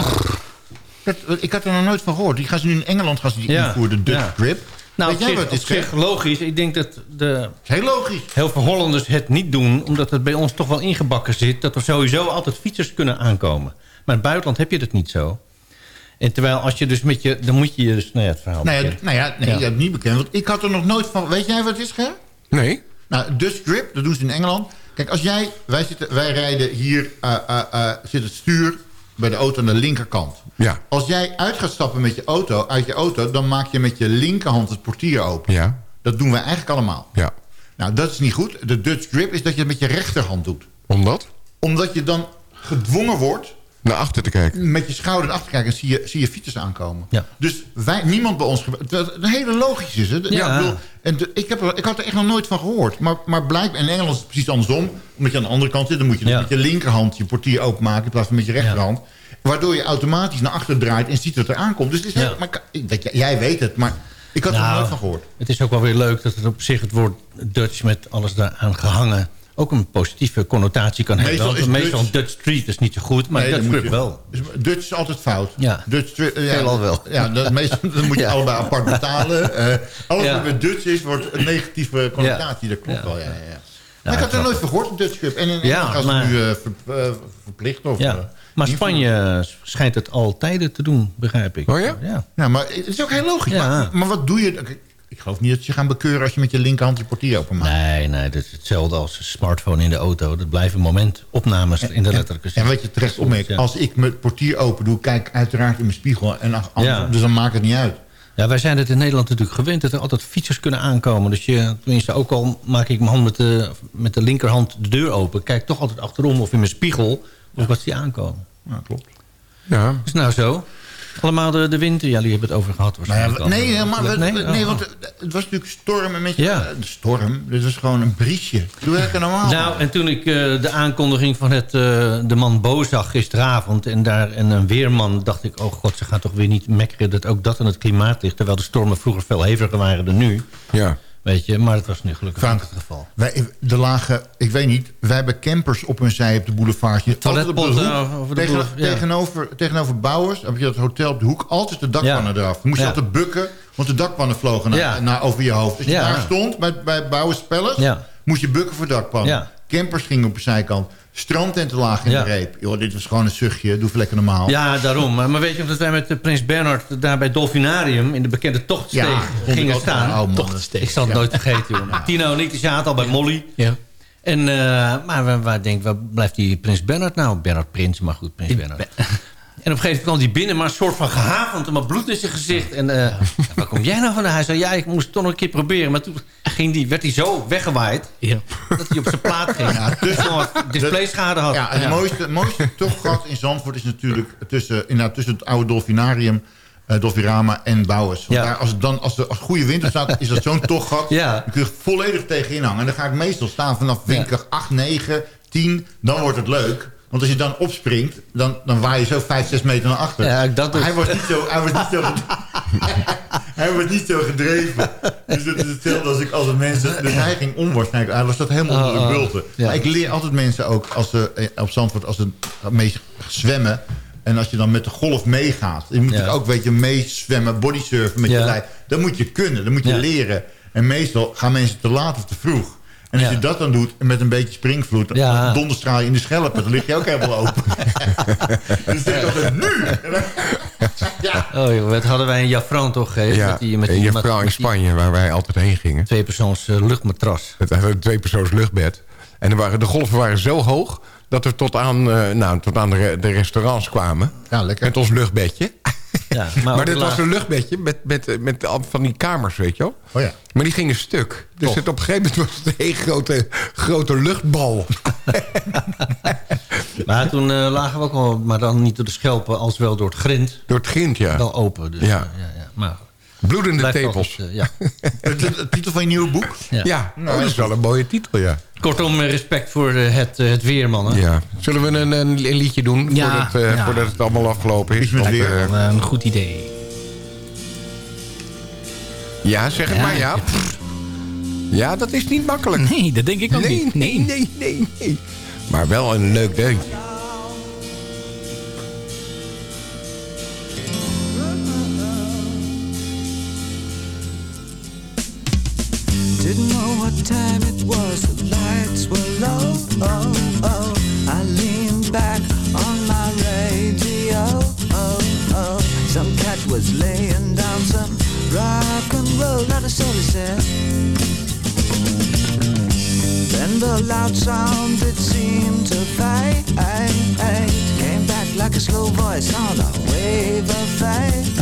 Dat, ik had er nog nooit van gehoord. Die gaan ze nu in Engeland gaan ze die Ja. invoeren, de Dutch Ja. Grip. Nou, weet op jij zich, wat het op is? zich logisch. Ik denk dat de, Heel logisch. heel veel Hollanders het niet doen... omdat het bij ons toch wel ingebakken zit... dat er sowieso altijd fietsers kunnen aankomen. Maar in het buitenland heb je dat niet zo. En terwijl als je dus met je... dan moet je je dus... Nou ja, het verhaal Nou ja, nou ja, nee, Ja. dat is niet bekend. Want ik had er nog nooit van... Weet jij wat het is, Ger? Nee? Nou, Dutch Grip, dat doen ze in Engeland. Kijk, als jij... Wij, zitten, wij rijden hier... eh, eh, eh, zit het stuur bij de auto aan de linkerkant. Ja. Als jij uit gaat stappen met je auto, uit je auto... dan maak je met je linkerhand het portier open. Ja. Dat doen we eigenlijk allemaal. Ja. Nou, dat is niet goed. De Dutch grip is dat je het met je rechterhand doet. Omdat? Omdat je dan gedwongen wordt... Naar achter te kijken. Met je schouder naar achter te kijken en zie je, zie je fietsers aankomen. Ja. Dus wij, niemand bij ons... het een hele logisch is. Hè? Ja. Ja. ik, bedoel, en de- ik, heb er, ik had er echt nog nooit van gehoord. Maar, maar blijkbaar in Engeland is het precies andersom. Omdat je aan de andere kant zit... dan moet je Ja. met je linkerhand je portier openmaken... in plaats van met je rechterhand. Waardoor je automatisch naar achter draait en ziet dat er aankomt. Dus het is maar, ik- jij weet het, maar ik had er nog Nou, nooit van gehoord. Het is ook wel weer leuk dat het op zich het woord Dutch met alles daaraan gehangen... ook een positieve connotatie kan Meestal hebben. is Want Meestal Dutch- Dutch Street is niet zo goed, maar Nee, Dutch je- wel. Dutch is altijd fout. Ja. Dutch, eh, ja, Veelal wel. Ja, dat, meestal, dan moet je Ja. allebei apart betalen. Eh, alles Ja. wat met Dutch is, wordt een negatieve connotatie. Dat klopt wel, ja. ja, ja. Maar ik had er nooit van gehoord, een Dutch Cup. En in Ja, Engeland gaan ze maar- nu eh, ver- eh, verplicht. Of, Ja. Maar. Spanje schijnt het al tijden te doen, begrijp ik. Oh ja? Ja. Ja, maar het is ook heel logisch. Ja. Maar, maar wat doe je... Ik, geloof niet dat ze je gaan bekeuren als je met je linkerhand je portier openmaakt. Nee, nee, dat is hetzelfde als een smartphone in de auto. Dat blijven momentopnames in de letterlijke zin. En wat je terecht opmerkt, Ja. als ik mijn portier open doe... kijk uiteraard in mijn spiegel. En ach, Ja. Dus dan maakt het niet uit. Ja, wij zijn het in Nederland natuurlijk gewend dat er altijd fietsers kunnen aankomen. Dus je, tenminste, ook al maak ik mijn hand met de, met de linkerhand de deur open... kijk toch altijd achterom of in mijn spiegel of ik wat zie aankomen. Ja, klopt. Ja. Is nou zo? Allemaal de, de winter? Ja, jullie hebben het over gehad Nou ja, waarschijnlijk. nee, al. maar, Nee? nee, Oh. want het was natuurlijk storm en mensen... Ja. eh, De storm, dit was gewoon een briesje. Doe lekker normaal. Nou, en toen ik eh, de aankondiging van het, eh, de man Bo zag gisteravond... en daar en een weerman, dacht ik... oh god, ze gaan toch weer niet mekkeren dat ook dat aan het klimaat ligt... terwijl de stormen vroeger veel heviger waren dan nu. Ja. Weet je, maar dat was nu gelukkig Frank, het geval. Wij, de lage, ik weet niet, wij hebben campers op hun zij op de boulevard. Je- altijd op de Toiletpotten hoek, over de tegen- boulevard, ja. tegenover, tegenover Bouwers heb je dat hotel op de hoek. Altijd de dakpannen Ja. eraf. Moest je Ja. altijd bukken, want de dakpannen vlogen naar, over je hoofd. Als je daar stond, bij, bij Bouwers Palace, Ja. moest je bukken voor dakpannen. Campers gingen op de zijkant. Strandtenten lagen in Ja. de reep. Joh, dit was gewoon een zuchtje. Doe even lekker normaal. Ja, daarom. Maar weet je, omdat wij met eh, Prins Bernhard... daar bij Dolfinarium in de bekende tochtsteeg Ja, gingen ook- staan. oh. Tochtsteeg. Ik zal het nooit vergeten, jongen. Tino en ik zaten al bij Molly. Ja. En, eh, maar waar, waar denk waar blijft die Prins Bernhard nou? Bernhard Prins, maar goed, Prins Bernhard. En op een gegeven moment kwam hij binnen, maar een soort van gehavend... en met bloed in zijn gezicht. En eh, waar kom jij nou vandaan? Hij zei, ja, ik moest het toch nog een keer proberen. Maar toen ging die, werd hij zo weggewaaid... Ja. dat hij op zijn plaat ging. Ja, tussen- Gewoon displayschade had. Ja, en het mooiste, mooiste tochtgat in Zandvoort is natuurlijk tussen, inderdaad, tussen het oude Dolfinarium, eh Dolfirama en Bouwers. Want Ja. daar, als, het dan, als, de, als goede winter staat, is dat zo'n tochtgat. Ja. Dan kun je volledig tegenin hangen. En dan ga ik meestal staan vanaf winkel 8, 9, 10. Dan wordt het leuk. Want als je dan opspringt, dan, dan waai je zo 5, 6 meter naar achter. Ja, dat hij wordt niet zo... Hij wordt niet zo hij wordt niet zo gedreven. Dus dat is hetzelfde als ik als een mensen... Dus hij ging onwaarschijnlijk... Hij was dat helemaal onder de Oh, oh. bulten. Ja. Maar ik leer altijd mensen ook als ze eh, op Zandvoort... als ze mee zwemmen... En als je dan met de golf meegaat... Je moet Ja. ook weet je, meezwemmen, bodysurfen met Ja. je lijf. Dat moet je kunnen, dat moet je leren. En meestal gaan mensen te laat of te vroeg. En als Ja. je dat dan doet met een beetje springvloed... dan Ja. donderstraal je in de schelpen. Dan lig je ook helemaal open. dus ik altijd nu! Ja. Oh joh, wat hadden wij een Jafran toch gegeven? Ja, met die, met die, vrouw in met die Spanje, waar wij altijd heen gingen. Twee persoons eh, luchtmatras. Het een tweepersoons luchtbed. En waren, de golven waren zo hoog dat we tot aan, eh, nou, tot aan de, de restaurants kwamen. Ja, lekker. Met ons luchtbedje. Ja, Maar, ook dit laag- was een luchtbedje met, met, met al van die kamers, weet je wel. Oh ja. Maar die gingen stuk. Dus het, op een gegeven moment was het een hele grote, grote luchtbal. Maar toen eh, lagen we ook al, maar dan niet door de schelpen, als wel door het grind. Door het grind, ja. Wel open. Dus, Ja. ja. ja, ja. Maar Bloedende tepels. altijd, eh, ja. Het, het- het titel van je nieuwe boek? Ja. Ja, oh, dat is wel een mooie titel, ja. Kortom, eh, respect voor eh, het, eh, het weer, mannen. ja. Zullen we een, een, liedje doen Ja, voordat, eh, ja. voordat het allemaal afgelopen is? Wel, eh, een goed idee. ja, zeg het Ja, maar, ja. Ja, dat is niet makkelijk. Nee, dat denk ik ook Nee, niet. nee, nee, nee, nee. Maar wel een leuk deuntje. Didn't know what time it was, the lights were low. Oh, oh. I leaned back on my radio. Oh, oh. Some cat was laying down some rock and roll, not a soul said. Then the loud sound that seemed to fade. Came back like a slow voice on a wave of fate.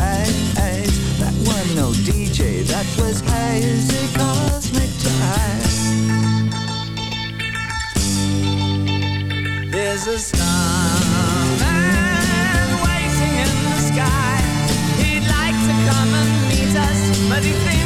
That was no DJ, that was hazy cosmic There's a starman waiting in the sky. He'd like to come and meet us, but he thinks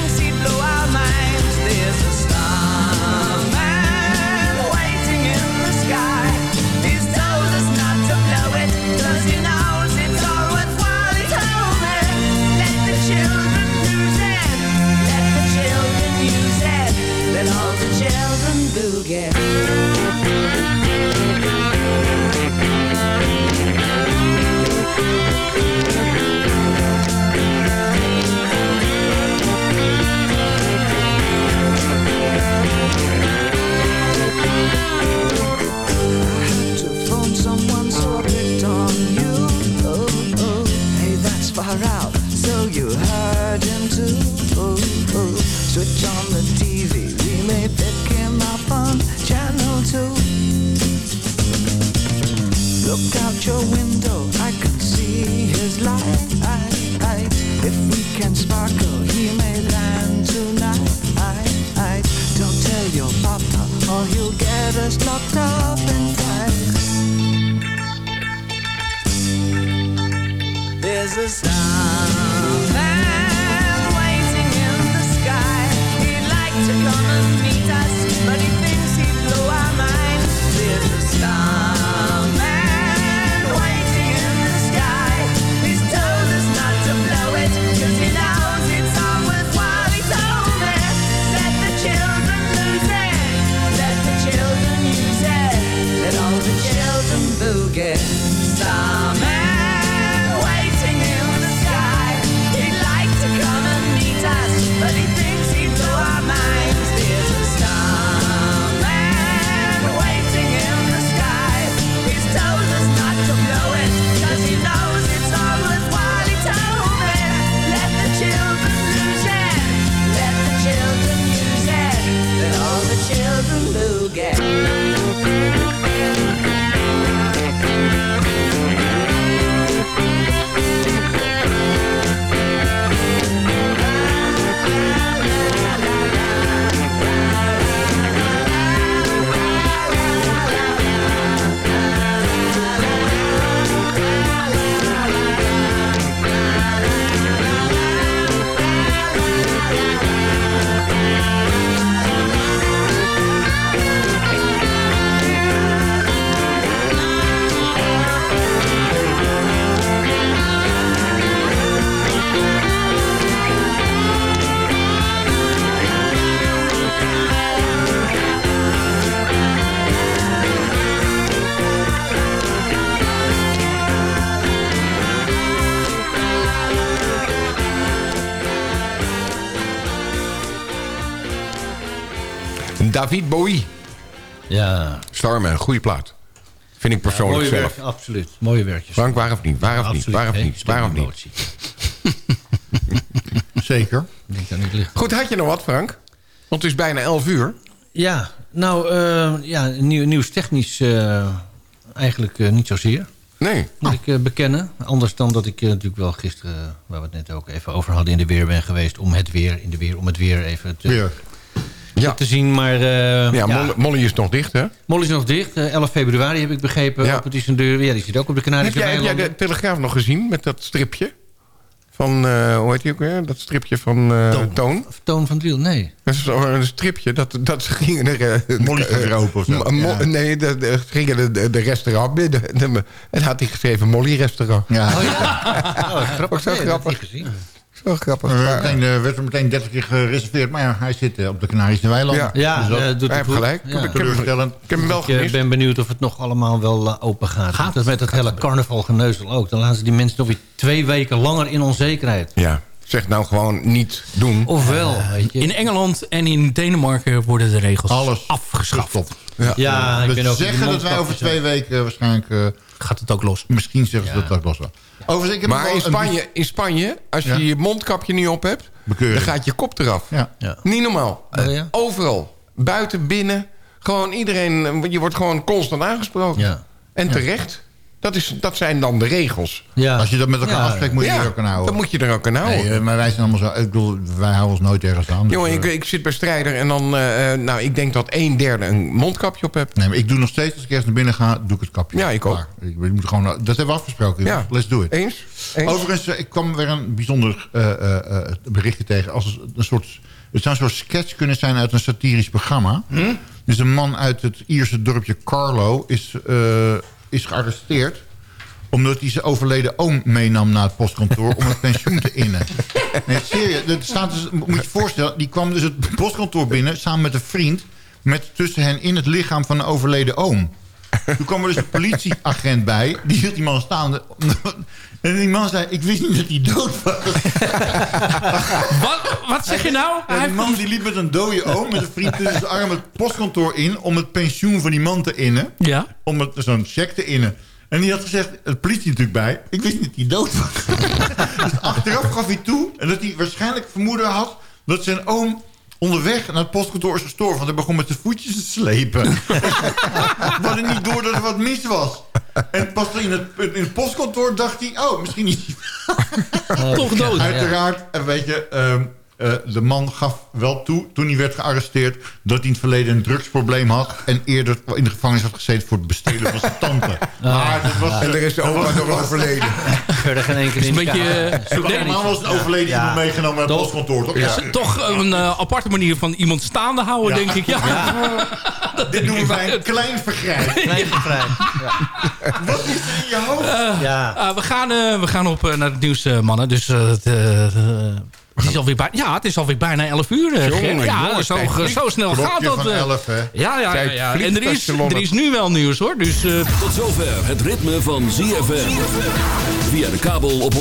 switch on the TV. We may pick him up on channel two. Look out your window, I can see his light. If we can sparkle, he may land tonight. Don't tell your papa, or he'll get us locked up and tight. There's a starman David Bowie. Ja. Starman, goede plaat. Vind ik persoonlijk mooie zelf. werk, absoluut. Mooie werkjes. Frank, waar of niet? Waar of niet? Absoluut. Waar of Nee, niet? Waar of niet? Zeker. Ik denk dat niet ligt. Goed, had je nog wat, Frank? Want het is bijna 11 uur. Ja, nou, eh, ja, nieuw, nieuwstechnisch eh, eigenlijk eh, niet zozeer. Nee. Moet ik eh, bekennen. Anders dan dat ik natuurlijk wel gisteren, waar we het net ook even over hadden, in de weer ben geweest. Om het weer, in de weer, om het weer even te, Weer. Ja. te zien. Maar eh, Ja, Molly, Molly is nog dicht, hè? Molly is nog dicht. Eh, 11 februari heb ik begrepen. Ja. Opent is een deur. Ja, die zit ook op de Heb Canarische jij, heb jij eilanden. de Telegraaf nog gezien met dat stripje? Van, eh, hoe heet die ook weer? Dat stripje van eh, Toon. Toon. Toon van Driel, nee. Dat is een stripje. Dat, dat ze gingen er... eh, Molly eh, open of zo. Ja. Nee, de, ze gingen de, de, restaurant binnen. De- En had hij geschreven Molly restaurant. Ja. Oh ja, oh, grappig. Ook zo Nee, dat grappig. gezien. Zo grappig. Er werd meteen, eh, werd er meteen 30 keer gereserveerd. Maar ja, hij zit eh, op de Canarische weilanden. Ja. Ja, Dus dat- eh, doet hij het heeft goed. gelijk. Ja. Ik, heb, ik, heb, hem- teleurstellend. ik heb hem wel Ik eh, gemist. ben benieuwd of het nog allemaal wel eh, open gaat. Gaat dat met het hele carnavalgeneuzel ook. Dan laten ze die mensen nog weer twee weken langer in onzekerheid. Ja, zeg nou gewoon niet doen. Ofwel, je. In Engeland en in Denemarken worden de regels Alles afgeschaft. Ja. Ja, ik We ben ook zeggen dat wij over twee weken waarschijnlijk... Gaat het ook los. misschien zeggen ze dat ook los wel. Overigens, ik Maar in een- Spanje, in Spanje, als je Ja. je mondkapje niet op hebt... Bekeuring. dan gaat je kop eraf. Ja. Ja. Niet normaal. Oh, ja? Overal. Buiten, binnen. Gewoon iedereen, je wordt gewoon constant aangesproken. Ja. En Ja. terecht. Dat, is, dat zijn dan de regels. Ja. Als je dat met elkaar Ja. afspreekt, moet je Ja, er ook aan houden. dan moet je er ook aan houden. Nee, eh, maar wij zijn allemaal zo... Ik bedoel, wij houden ons nooit ergens aan. dus, Jongen, eh, ik, ik zit bij Strijder en dan... eh, nou, ik denk dat een derde een mondkapje op hebt. Nee, maar ik doe nog steeds, als ik ergens naar binnen ga, doe ik het kapje. Ja, ik ook. Ik, we moeten gewoon, dat hebben we afgesproken. Ja. Let's do it. Eens? Eens? Overigens, ik kwam weer een bijzonder eh, eh, eh, berichtje tegen. Als een soort, het zou een soort sketch kunnen zijn uit een satirisch programma. Hm? Dus een man uit het Ierse dorpje Carlo is, eh, is gearresteerd omdat hij zijn overleden oom meenam naar het postkantoor... om het pensioen te innen. Nee, serieus. Dat staat dus, moet je je voorstellen, die kwam dus het postkantoor binnen... samen met een vriend... met tussen hen in het lichaam van een overleden oom. Toen kwam er dus een politieagent bij. Die hield die man staande. En die man zei, ik wist niet dat hij dood was. Wat, wat zeg je nou? En die man die liep met een dode oom... met een vriend tussen zijn arm het postkantoor in... om het pensioen van die man te innen. Ja. Om het- zo'n cheque te innen. En die had gezegd, de politie natuurlijk bij... ik wist niet dat hij dood was. dus achteraf gaf hij toe... en dat hij waarschijnlijk vermoeden had... dat zijn oom onderweg naar het postkantoor is gestorven. Want hij begon met zijn voetjes te slepen. We hadden niet door dat er wat mis was. En pas in het, in het postkantoor dacht hij... oh, misschien niet Toch dood. Uiteraard, en weet je, ehm, eh, de man gaf wel toe, toen hij werd gearresteerd... dat hij in het verleden een drugsprobleem had... en eerder in de gevangenis had gezeten voor het bestelen van zijn tante. Maar dat was, En er is de opa nog overleden. Verder geen enkele is een beetje, eh, Het was een overleden Ja. iemand meegenomen naar het postkantoor. Toch? Is het toch een eh, aparte manier van iemand staande houden, Ja. denk ik. Ja. Dit noemen wij een klein vergrijp. Klein bevrijd. Wat is er in je hoofd? Ja. We, gaan, eh, we gaan op eh, naar het nieuws, mannen. Dus het, het is alweer bij, ja, het is alweer bijna 11 uur. eh, Jongen, ja, jongen, zo, zo snel gaat dat. van eh. 11, hè? ja, ja, ja. En er is, er is nu wel nieuws, hoor. Dus eh, Tot zover het ritme van ZFM. Via de kabel op 104.5.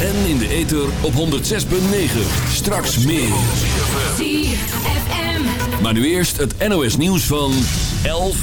En in de ether op 106.9. Straks meer. ZFM. Maar nu eerst het NOS nieuws van 11